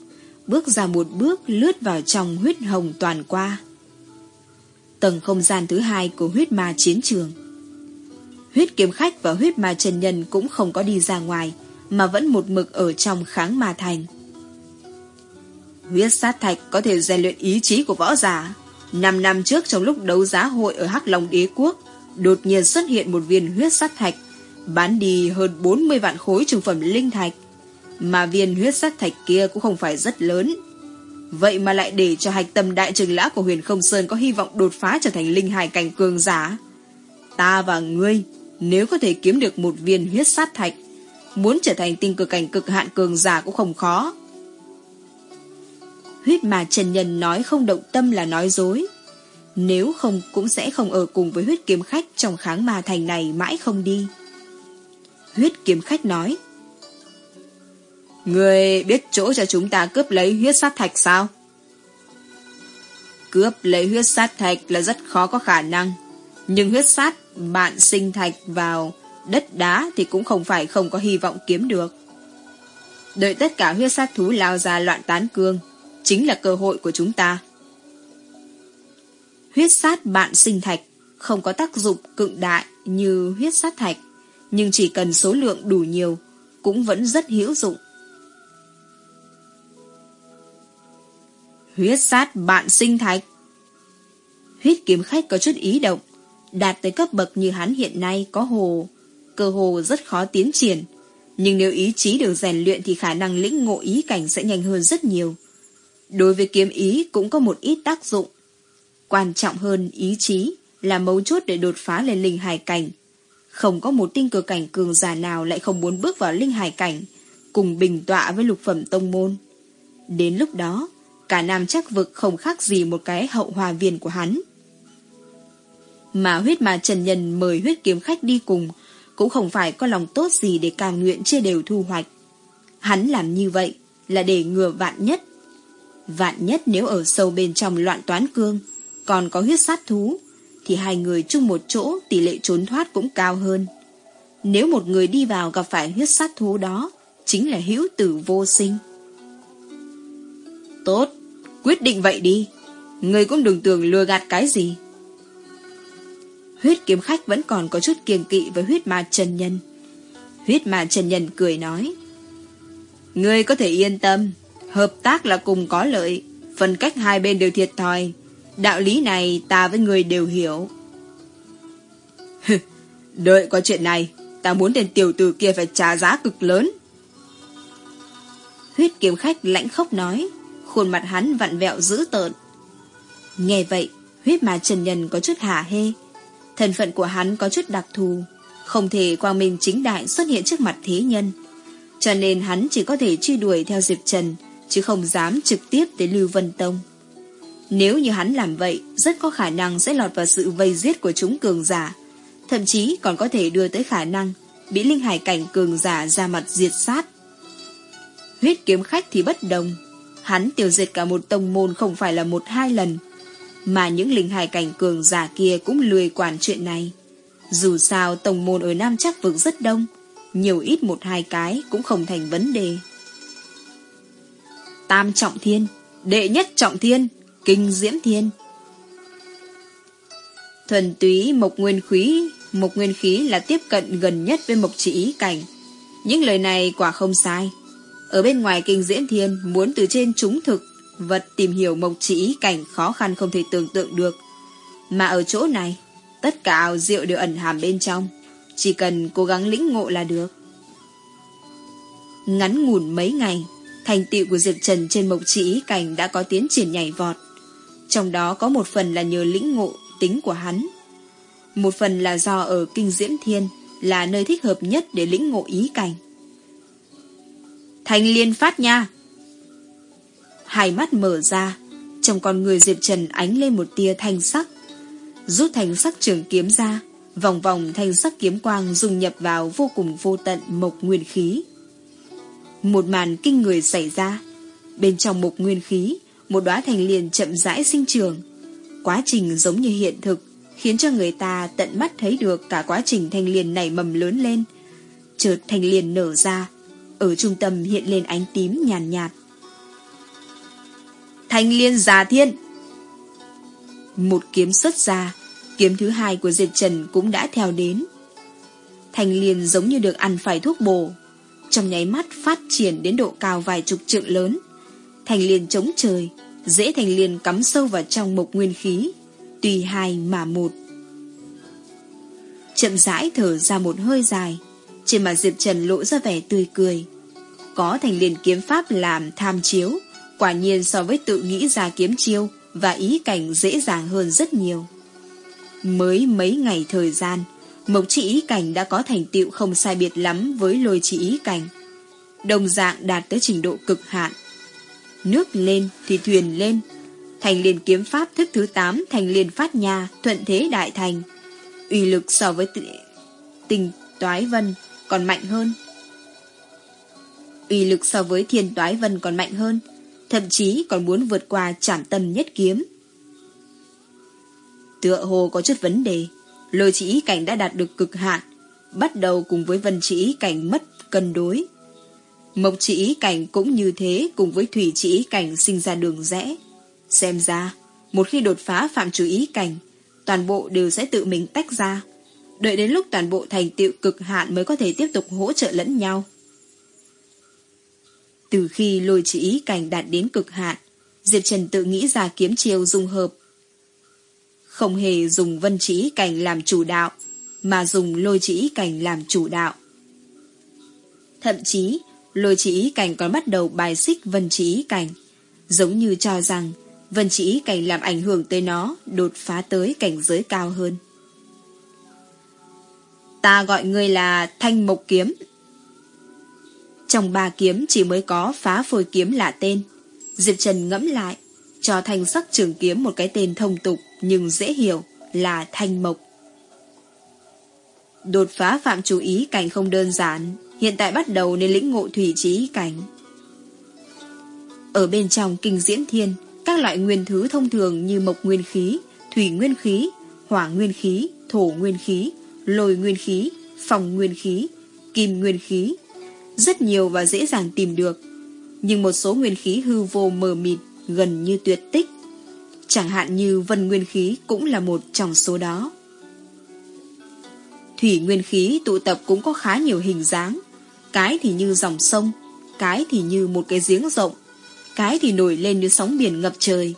bước ra một bước lướt vào trong huyết hồng toàn qua. Tầng không gian thứ hai của huyết ma chiến trường. Huyết kiếm khách và huyết ma trần nhân cũng không có đi ra ngoài, mà vẫn một mực ở trong kháng ma thành. Huyết sát thạch có thể rèn luyện ý chí của võ giả. Năm năm trước trong lúc đấu giá hội ở Hắc Long Đế Quốc, đột nhiên xuất hiện một viên huyết sát thạch, bán đi hơn 40 vạn khối trung phẩm linh thạch. Mà viên huyết sát thạch kia cũng không phải rất lớn. Vậy mà lại để cho hạch tâm đại trường lã của huyền không sơn có hy vọng đột phá trở thành linh hải cảnh cường giả. Ta và ngươi nếu có thể kiếm được một viên huyết sát thạch, muốn trở thành tinh cực cảnh cực hạn cường giả cũng không khó. Huyết mà Trần Nhân nói không động tâm là nói dối. Nếu không cũng sẽ không ở cùng với huyết kiếm khách trong kháng ma thành này mãi không đi. Huyết kiếm khách nói. Người biết chỗ cho chúng ta cướp lấy huyết sát thạch sao? Cướp lấy huyết sát thạch là rất khó có khả năng. Nhưng huyết sát bạn sinh thạch vào đất đá thì cũng không phải không có hy vọng kiếm được. Đợi tất cả huyết sát thú lao ra loạn tán cương, chính là cơ hội của chúng ta. Huyết sát bạn sinh thạch không có tác dụng cựng đại như huyết sát thạch, nhưng chỉ cần số lượng đủ nhiều, cũng vẫn rất hữu dụng. Huyết sát bạn sinh thạch Huyết kiếm khách có chút ý động, đạt tới cấp bậc như hắn hiện nay có hồ, cơ hồ rất khó tiến triển. Nhưng nếu ý chí được rèn luyện thì khả năng lĩnh ngộ ý cảnh sẽ nhanh hơn rất nhiều. Đối với kiếm ý cũng có một ít tác dụng. Quan trọng hơn ý chí là mấu chốt để đột phá lên linh hải cảnh. Không có một tinh cờ cảnh cường giả nào lại không muốn bước vào linh hải cảnh, cùng bình tọa với lục phẩm tông môn. Đến lúc đó, cả nam chắc vực không khác gì một cái hậu hòa viên của hắn. Mà huyết mà Trần Nhân mời huyết kiếm khách đi cùng, cũng không phải có lòng tốt gì để cam nguyện chia đều thu hoạch. Hắn làm như vậy là để ngừa vạn nhất. Vạn nhất nếu ở sâu bên trong loạn toán cương, còn có huyết sát thú, thì hai người chung một chỗ tỷ lệ trốn thoát cũng cao hơn. Nếu một người đi vào gặp phải huyết sát thú đó, chính là hữu tử vô sinh. Tốt, quyết định vậy đi. Người cũng đừng tưởng lừa gạt cái gì. Huyết kiếm khách vẫn còn có chút kiêng kỵ với huyết ma trần nhân. Huyết ma trần nhân cười nói. Ngươi có thể yên tâm, hợp tác là cùng có lợi, phần cách hai bên đều thiệt thòi. Đạo lý này ta với người đều hiểu. Đợi có chuyện này, ta muốn tên tiểu tử kia phải trả giá cực lớn. Huyết kiếm khách lãnh khóc nói, khuôn mặt hắn vặn vẹo dữ tợn. Nghe vậy, huyết ma trần nhân có chút hả hê. Thân phận của hắn có chút đặc thù, không thể quang minh chính đại xuất hiện trước mặt thế nhân. Cho nên hắn chỉ có thể truy đuổi theo Diệp Trần, chứ không dám trực tiếp tới Lưu Vân Tông. Nếu như hắn làm vậy, rất có khả năng sẽ lọt vào sự vây giết của chúng cường giả, thậm chí còn có thể đưa tới khả năng bị linh hải cảnh cường giả ra mặt diệt sát. Huyết kiếm khách thì bất đồng, hắn tiêu diệt cả một tông môn không phải là một hai lần, mà những linh hải cảnh cường giả kia cũng lười quản chuyện này. Dù sao tổng môn ở Nam chắc vực rất đông, nhiều ít một hai cái cũng không thành vấn đề. Tam trọng thiên, đệ nhất trọng thiên, kinh diễm thiên. Thuần túy mộc nguyên khí, mộc nguyên khí là tiếp cận gần nhất với mộc chỉ ý cảnh. Những lời này quả không sai. Ở bên ngoài kinh diễm thiên muốn từ trên chúng thực vật tìm hiểu mộc chỉ cảnh khó khăn không thể tưởng tượng được. Mà ở chỗ này, tất cả ảo diệu đều ẩn hàm bên trong. Chỉ cần cố gắng lĩnh ngộ là được. Ngắn ngủn mấy ngày, thành tựu của Diệp Trần trên mộc chỉ cảnh đã có tiến triển nhảy vọt. Trong đó có một phần là nhờ lĩnh ngộ tính của hắn. Một phần là do ở Kinh Diễm Thiên là nơi thích hợp nhất để lĩnh ngộ ý cảnh. Thành liên phát nha! Hai mắt mở ra, trong con người Diệp Trần ánh lên một tia thanh sắc. Rút thanh sắc trường kiếm ra, vòng vòng thanh sắc kiếm quang dung nhập vào vô cùng vô tận mộc nguyên khí. Một màn kinh người xảy ra. Bên trong mộc nguyên khí, một đóa thành liền chậm rãi sinh trường. Quá trình giống như hiện thực, khiến cho người ta tận mắt thấy được cả quá trình thanh liền nảy mầm lớn lên. Chợt thanh liền nở ra, ở trung tâm hiện lên ánh tím nhàn nhạt, Thanh liên già thiên! Một kiếm xuất ra, kiếm thứ hai của Diệp Trần cũng đã theo đến. Thanh liên giống như được ăn phải thuốc bổ, trong nháy mắt phát triển đến độ cao vài chục trượng lớn. Thành liền chống trời, dễ thành liền cắm sâu vào trong mộc nguyên khí, tùy hai mà một. Chậm rãi thở ra một hơi dài, trên mặt Diệp Trần lộ ra vẻ tươi cười. Có thành liền kiếm pháp làm tham chiếu, quả nhiên so với tự nghĩ ra kiếm chiêu và ý cảnh dễ dàng hơn rất nhiều. Mới mấy ngày thời gian, Mộc chỉ ý cảnh đã có thành tựu không sai biệt lắm với lôi chỉ ý cảnh. Đồng dạng đạt tới trình độ cực hạn. Nước lên thì thuyền lên. Thành liền kiếm pháp thức thứ 8 thành liền phát nha, thuận thế đại thành. uy lực so với tình toái vân còn mạnh hơn. uy lực so với thiên toái vân còn mạnh hơn, thậm chí còn muốn vượt qua chản tâm nhất kiếm. Tựa hồ có chút vấn đề lôi chỉ ý cảnh đã đạt được cực hạn, bắt đầu cùng với vân chỉ ý cảnh mất cân đối. Mộc chỉ ý cảnh cũng như thế cùng với thủy chỉ ý cảnh sinh ra đường rẽ. Xem ra, một khi đột phá phạm chủ ý cảnh, toàn bộ đều sẽ tự mình tách ra. Đợi đến lúc toàn bộ thành tựu cực hạn mới có thể tiếp tục hỗ trợ lẫn nhau. Từ khi lôi chỉ ý cảnh đạt đến cực hạn, Diệp Trần tự nghĩ ra kiếm chiêu dung hợp không hề dùng vân chỉ cảnh làm chủ đạo, mà dùng lôi chỉ cảnh làm chủ đạo. Thậm chí, lôi chỉ cảnh còn bắt đầu bài xích vân chỉ cảnh, giống như cho rằng vân chỉ cảnh làm ảnh hưởng tới nó đột phá tới cảnh giới cao hơn. Ta gọi người là Thanh Mộc Kiếm. Trong ba kiếm chỉ mới có phá phôi kiếm là tên. Diệp Trần ngẫm lại, cho thanh sắc trường kiếm một cái tên thông tục nhưng dễ hiểu là thanh mộc. Đột phá phạm chú ý cảnh không đơn giản, hiện tại bắt đầu nên lĩnh ngộ thủy trí cảnh. Ở bên trong kinh diễn thiên, các loại nguyên thứ thông thường như mộc nguyên khí, thủy nguyên khí, hỏa nguyên khí, thổ nguyên khí, lôi nguyên khí, phòng nguyên khí, kim nguyên khí. Rất nhiều và dễ dàng tìm được. Nhưng một số nguyên khí hư vô mờ mịt, gần như tuyệt tích. Chẳng hạn như vân nguyên khí cũng là một trong số đó. Thủy nguyên khí tụ tập cũng có khá nhiều hình dáng. Cái thì như dòng sông, cái thì như một cái giếng rộng, cái thì nổi lên như sóng biển ngập trời.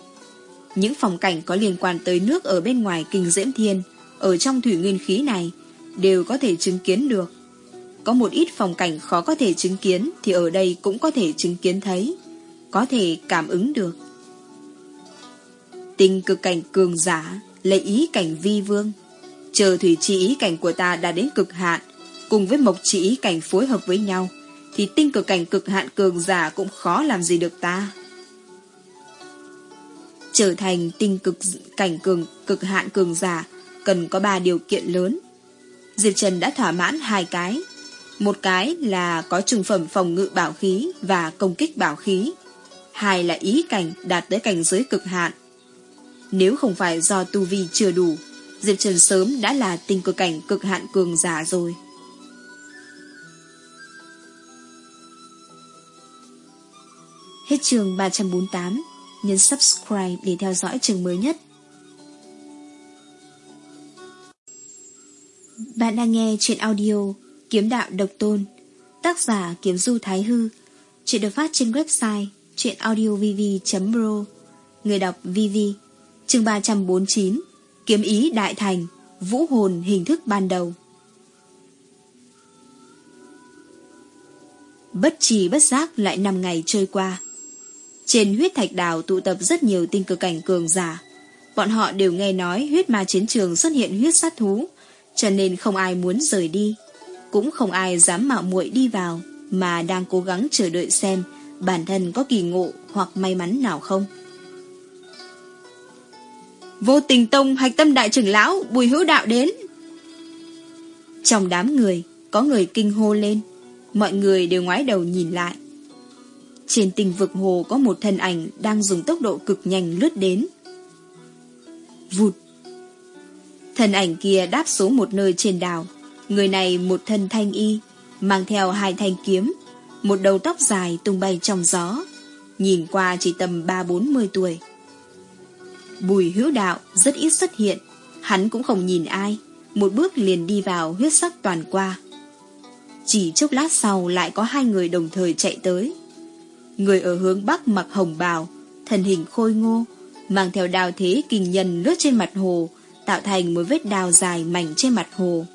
Những phong cảnh có liên quan tới nước ở bên ngoài kinh diễm thiên, ở trong thủy nguyên khí này, đều có thể chứng kiến được. Có một ít phong cảnh khó có thể chứng kiến thì ở đây cũng có thể chứng kiến thấy, có thể cảm ứng được. Tinh cực cảnh cường giả, lấy ý cảnh vi vương. Chờ thủy chi ý cảnh của ta đã đến cực hạn, cùng với mộc chỉ ý cảnh phối hợp với nhau, thì tinh cực cảnh cực hạn cường giả cũng khó làm gì được ta. Trở thành tinh cực cảnh cường cực hạn cường giả cần có ba điều kiện lớn. Diệp Trần đã thỏa mãn hai cái. Một cái là có trùng phẩm phòng ngự bảo khí và công kích bảo khí. Hai là ý cảnh đạt tới cảnh giới cực hạn. Nếu không phải do tu vi chưa đủ, Diệp Trần sớm đã là tinh cực cảnh cực hạn cường giả rồi. Hết trường 348, nhấn subscribe để theo dõi trường mới nhất. Bạn đang nghe chuyện audio Kiếm Đạo Độc Tôn, tác giả Kiếm Du Thái Hư, chuyện được phát trên website chuyenaudiovv.pro, người đọc VV, chương 349, Kiếm Ý Đại Thành, Vũ Hồn hình thức ban đầu. Bất trì bất giác lại 5 ngày trôi qua. Trên huyết thạch đảo tụ tập rất nhiều tinh cực cảnh cường giả. Bọn họ đều nghe nói huyết ma chiến trường xuất hiện huyết sát thú, cho nên không ai muốn rời đi. Cũng không ai dám mạo muội đi vào, mà đang cố gắng chờ đợi xem bản thân có kỳ ngộ hoặc may mắn nào không. Vô tình tông hạch tâm đại trưởng lão Bùi hữu đạo đến. Trong đám người, có người kinh hô lên. Mọi người đều ngoái đầu nhìn lại. Trên tình vực hồ có một thân ảnh đang dùng tốc độ cực nhanh lướt đến. Vụt. Thân ảnh kia đáp xuống một nơi trên đảo. Người này một thân thanh y, mang theo hai thanh kiếm, một đầu tóc dài tung bay trong gió. Nhìn qua chỉ tầm ba bốn mươi tuổi. Bùi hữu đạo rất ít xuất hiện, hắn cũng không nhìn ai, một bước liền đi vào huyết sắc toàn qua. Chỉ chốc lát sau lại có hai người đồng thời chạy tới. Người ở hướng bắc mặc hồng bào, thân hình khôi ngô, mang theo đào thế kinh nhân lướt trên mặt hồ, tạo thành một vết đào dài mảnh trên mặt hồ.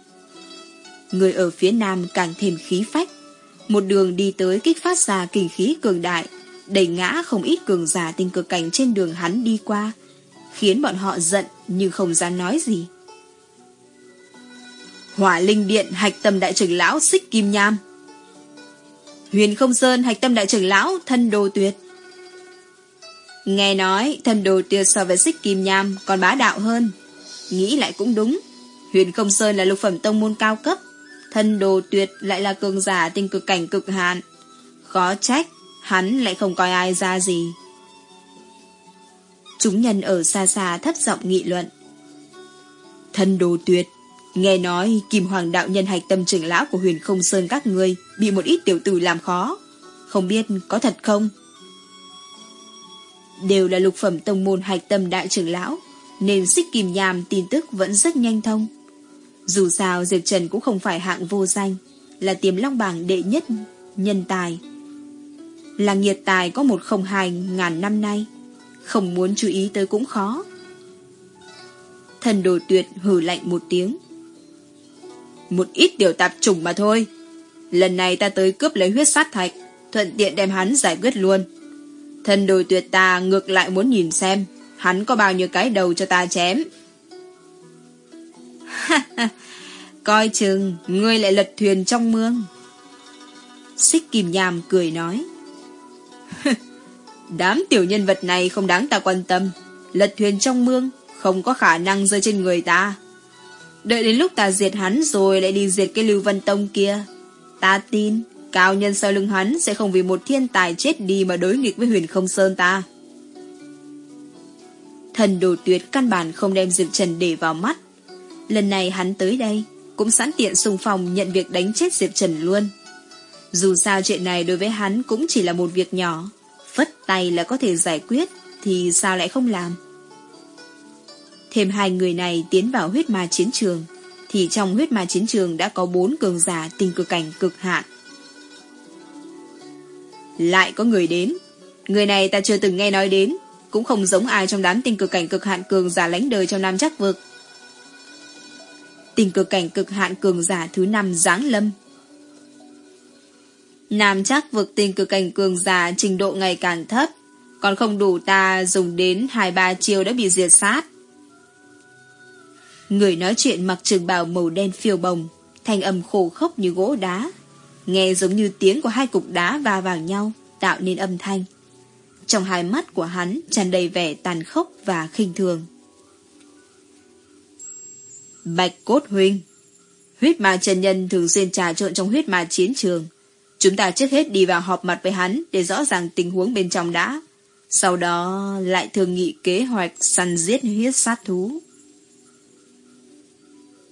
Người ở phía nam càng thêm khí phách, một đường đi tới kích phát ra kinh khí cường đại, đẩy ngã không ít cường giả tinh cực cảnh trên đường hắn đi qua, khiến bọn họ giận nhưng không dám nói gì. Hỏa linh điện hạch tâm đại trưởng lão xích kim nham. Huyền không sơn hạch tâm đại trưởng lão thân đồ tuyệt. Nghe nói thân đồ tuyệt so với xích kim nham còn bá đạo hơn. Nghĩ lại cũng đúng. Huyền không sơn là lục phẩm tông môn cao cấp. Thân đồ tuyệt lại là cường giả tinh cực cảnh cực hạn. Khó trách, hắn lại không coi ai ra gì. Chúng nhân ở xa xa thấp giọng nghị luận. Thân đồ tuyệt, nghe nói Kim Hoàng đạo nhân hạch tâm trưởng lão của huyền không sơn các ngươi bị một ít tiểu tử làm khó. Không biết có thật không? Đều là lục phẩm tông môn hạch tâm đại trưởng lão, nên xích kim nhàm tin tức vẫn rất nhanh thông. Dù sao Diệp Trần cũng không phải hạng vô danh, là tiềm long bảng đệ nhất nhân tài. Là nghiệt tài có một không hai ngàn năm nay không muốn chú ý tới cũng khó. Thần đồ tuyệt hử lạnh một tiếng. Một ít điều tạp trùng mà thôi. Lần này ta tới cướp lấy huyết sát thạch, thuận tiện đem hắn giải quyết luôn. Thần đồ tuyệt ta ngược lại muốn nhìn xem, hắn có bao nhiêu cái đầu cho ta chém. Coi chừng, ngươi lại lật thuyền trong mương. Xích Kìm Nhàm cười nói. Đám tiểu nhân vật này không đáng ta quan tâm. Lật thuyền trong mương, không có khả năng rơi trên người ta. Đợi đến lúc ta diệt hắn rồi lại đi diệt cái Lưu Vân Tông kia. Ta tin, cao nhân sau lưng hắn sẽ không vì một thiên tài chết đi mà đối nghịch với huyền không sơn ta. Thần đồ tuyệt căn bản không đem Diệp Trần để vào mắt. Lần này hắn tới đây, cũng sẵn tiện xung phong nhận việc đánh chết Diệp Trần luôn. Dù sao chuyện này đối với hắn cũng chỉ là một việc nhỏ, phất tay là có thể giải quyết, thì sao lại không làm? Thêm hai người này tiến vào huyết ma chiến trường, thì trong huyết ma chiến trường đã có bốn cường giả tình cực cảnh cực hạn. Lại có người đến, người này ta chưa từng nghe nói đến, cũng không giống ai trong đám tình cực cảnh cực hạn cường giả lãnh đời trong Nam Chắc Vực. Tình cực cảnh cực hạn cường giả thứ năm giáng lâm. Nam Chắc Vực tình cực cảnh cường giả trình độ ngày càng thấp, còn không đủ ta dùng đến hai ba chiều đã bị diệt sát. Người nói chuyện mặc trường bào màu đen phiêu bồng, thanh âm khổ khốc như gỗ đá, nghe giống như tiếng của hai cục đá va vào nhau, tạo nên âm thanh. Trong hai mắt của hắn tràn đầy vẻ tàn khốc và khinh thường. Bạch cốt huynh Huyết ma chân nhân thường xuyên trà trộn trong huyết ma chiến trường. Chúng ta trước hết đi vào họp mặt với hắn để rõ ràng tình huống bên trong đã. Sau đó lại thường nghị kế hoạch săn giết huyết sát thú.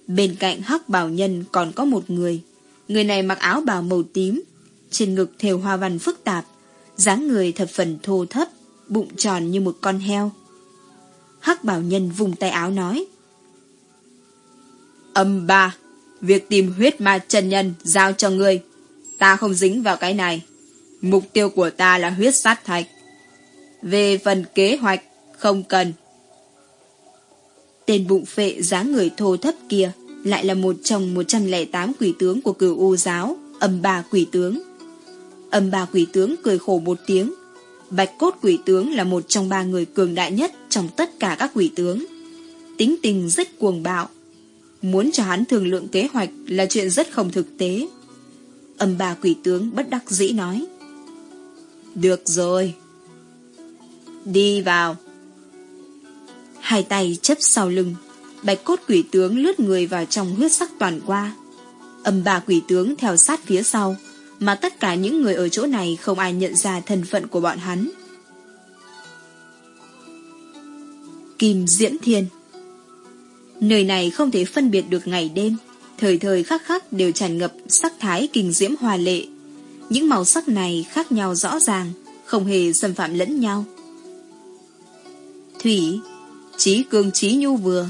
Bên cạnh hắc bảo nhân còn có một người. Người này mặc áo bào màu tím, trên ngực thêu hoa văn phức tạp, dáng người thập phần thô thấp, bụng tròn như một con heo. Hắc bảo nhân vùng tay áo nói. Âm ba, việc tìm huyết ma chân nhân giao cho ngươi. Ta không dính vào cái này. Mục tiêu của ta là huyết sát thạch. Về phần kế hoạch, không cần. Tên bụng phệ dáng người thô thấp kia lại là một trong 108 quỷ tướng của cửu u giáo, âm ba quỷ tướng. Âm ba quỷ tướng cười khổ một tiếng. Bạch cốt quỷ tướng là một trong ba người cường đại nhất trong tất cả các quỷ tướng. Tính tình rất cuồng bạo. Muốn cho hắn thường lượng kế hoạch là chuyện rất không thực tế. Âm bà quỷ tướng bất đắc dĩ nói. Được rồi. Đi vào. Hai tay chấp sau lưng, bạch cốt quỷ tướng lướt người vào trong huyết sắc toàn qua. Âm bà quỷ tướng theo sát phía sau, mà tất cả những người ở chỗ này không ai nhận ra thân phận của bọn hắn. Kim Diễm Thiên Nơi này không thể phân biệt được ngày đêm, thời thời khắc khắc đều tràn ngập sắc thái kinh diễm hòa lệ. Những màu sắc này khác nhau rõ ràng, không hề xâm phạm lẫn nhau. Thủy, trí cương trí nhu vừa,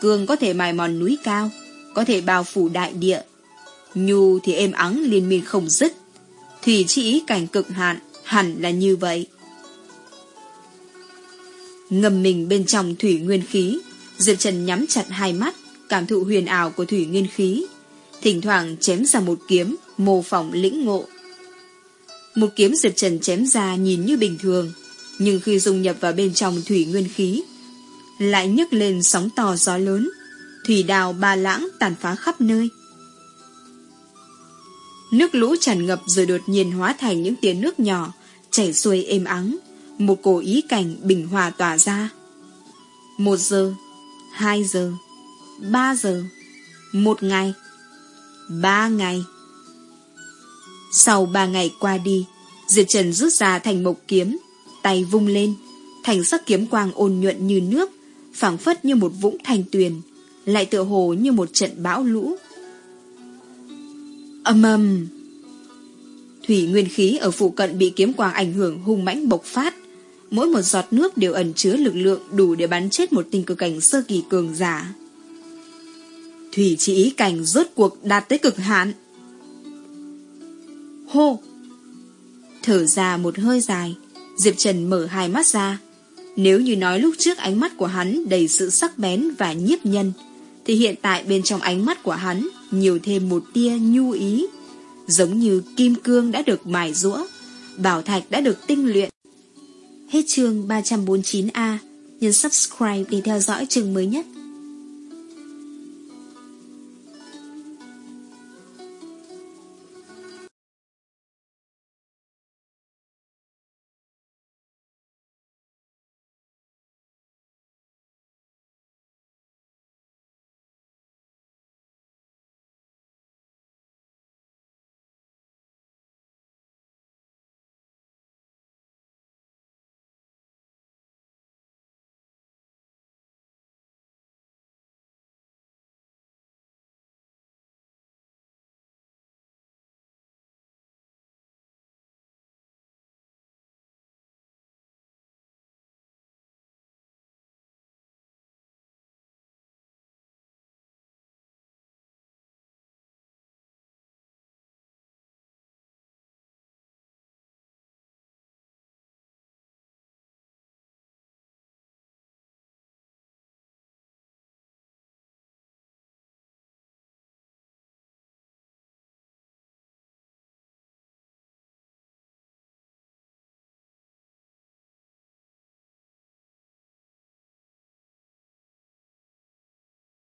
cương có thể mài mòn núi cao, có thể bao phủ đại địa, Nhu thì êm ắng liên miên không dứt. Thủy chỉ cảnh cực hạn, hẳn là như vậy. Ngầm mình bên trong thủy nguyên khí, Diệp Trần nhắm chặt hai mắt, cảm thụ huyền ảo của thủy nguyên khí. Thỉnh thoảng chém ra một kiếm, mô phỏng lĩnh ngộ. Một kiếm Diệp Trần chém ra nhìn như bình thường, nhưng khi dung nhập vào bên trong thủy nguyên khí, lại nhấc lên sóng to gió lớn, thủy đào ba lãng tàn phá khắp nơi. Nước lũ tràn ngập rồi đột nhiên hóa thành những tiếng nước nhỏ, chảy xuôi êm ắng, một cổ ý cảnh bình hòa tỏa ra. Một giờ, hai giờ, ba giờ, một ngày, ba ngày. Sau ba ngày qua đi, Diệp Trần rút ra thành mộc kiếm, tay vung lên, thành sắc kiếm quang ôn nhuận như nước, phảng phất như một vũng thành tuyền, lại tựa hồ như một trận bão lũ, Âm ầm. Thủy nguyên khí ở phụ cận bị kiếm quang ảnh hưởng hung mãnh bộc phát. Mỗi một giọt nước đều ẩn chứa lực lượng đủ để bắn chết một tinh cực cảnh sơ kỳ cường giả. Thủy chỉ ý cảnh rốt cuộc đạt tới cực hạn. Hô! Thở ra một hơi dài, Diệp Trần mở hai mắt ra. Nếu như nói lúc trước ánh mắt của hắn đầy sự sắc bén và nhiếp nhân, thì hiện tại bên trong ánh mắt của hắn nhiều thêm một tia nhu ý, giống như kim cương đã được mài rũa, bảo thạch đã được tinh luyện. Hết chương 349A, nhấn subscribe để theo dõi chương mới nhất.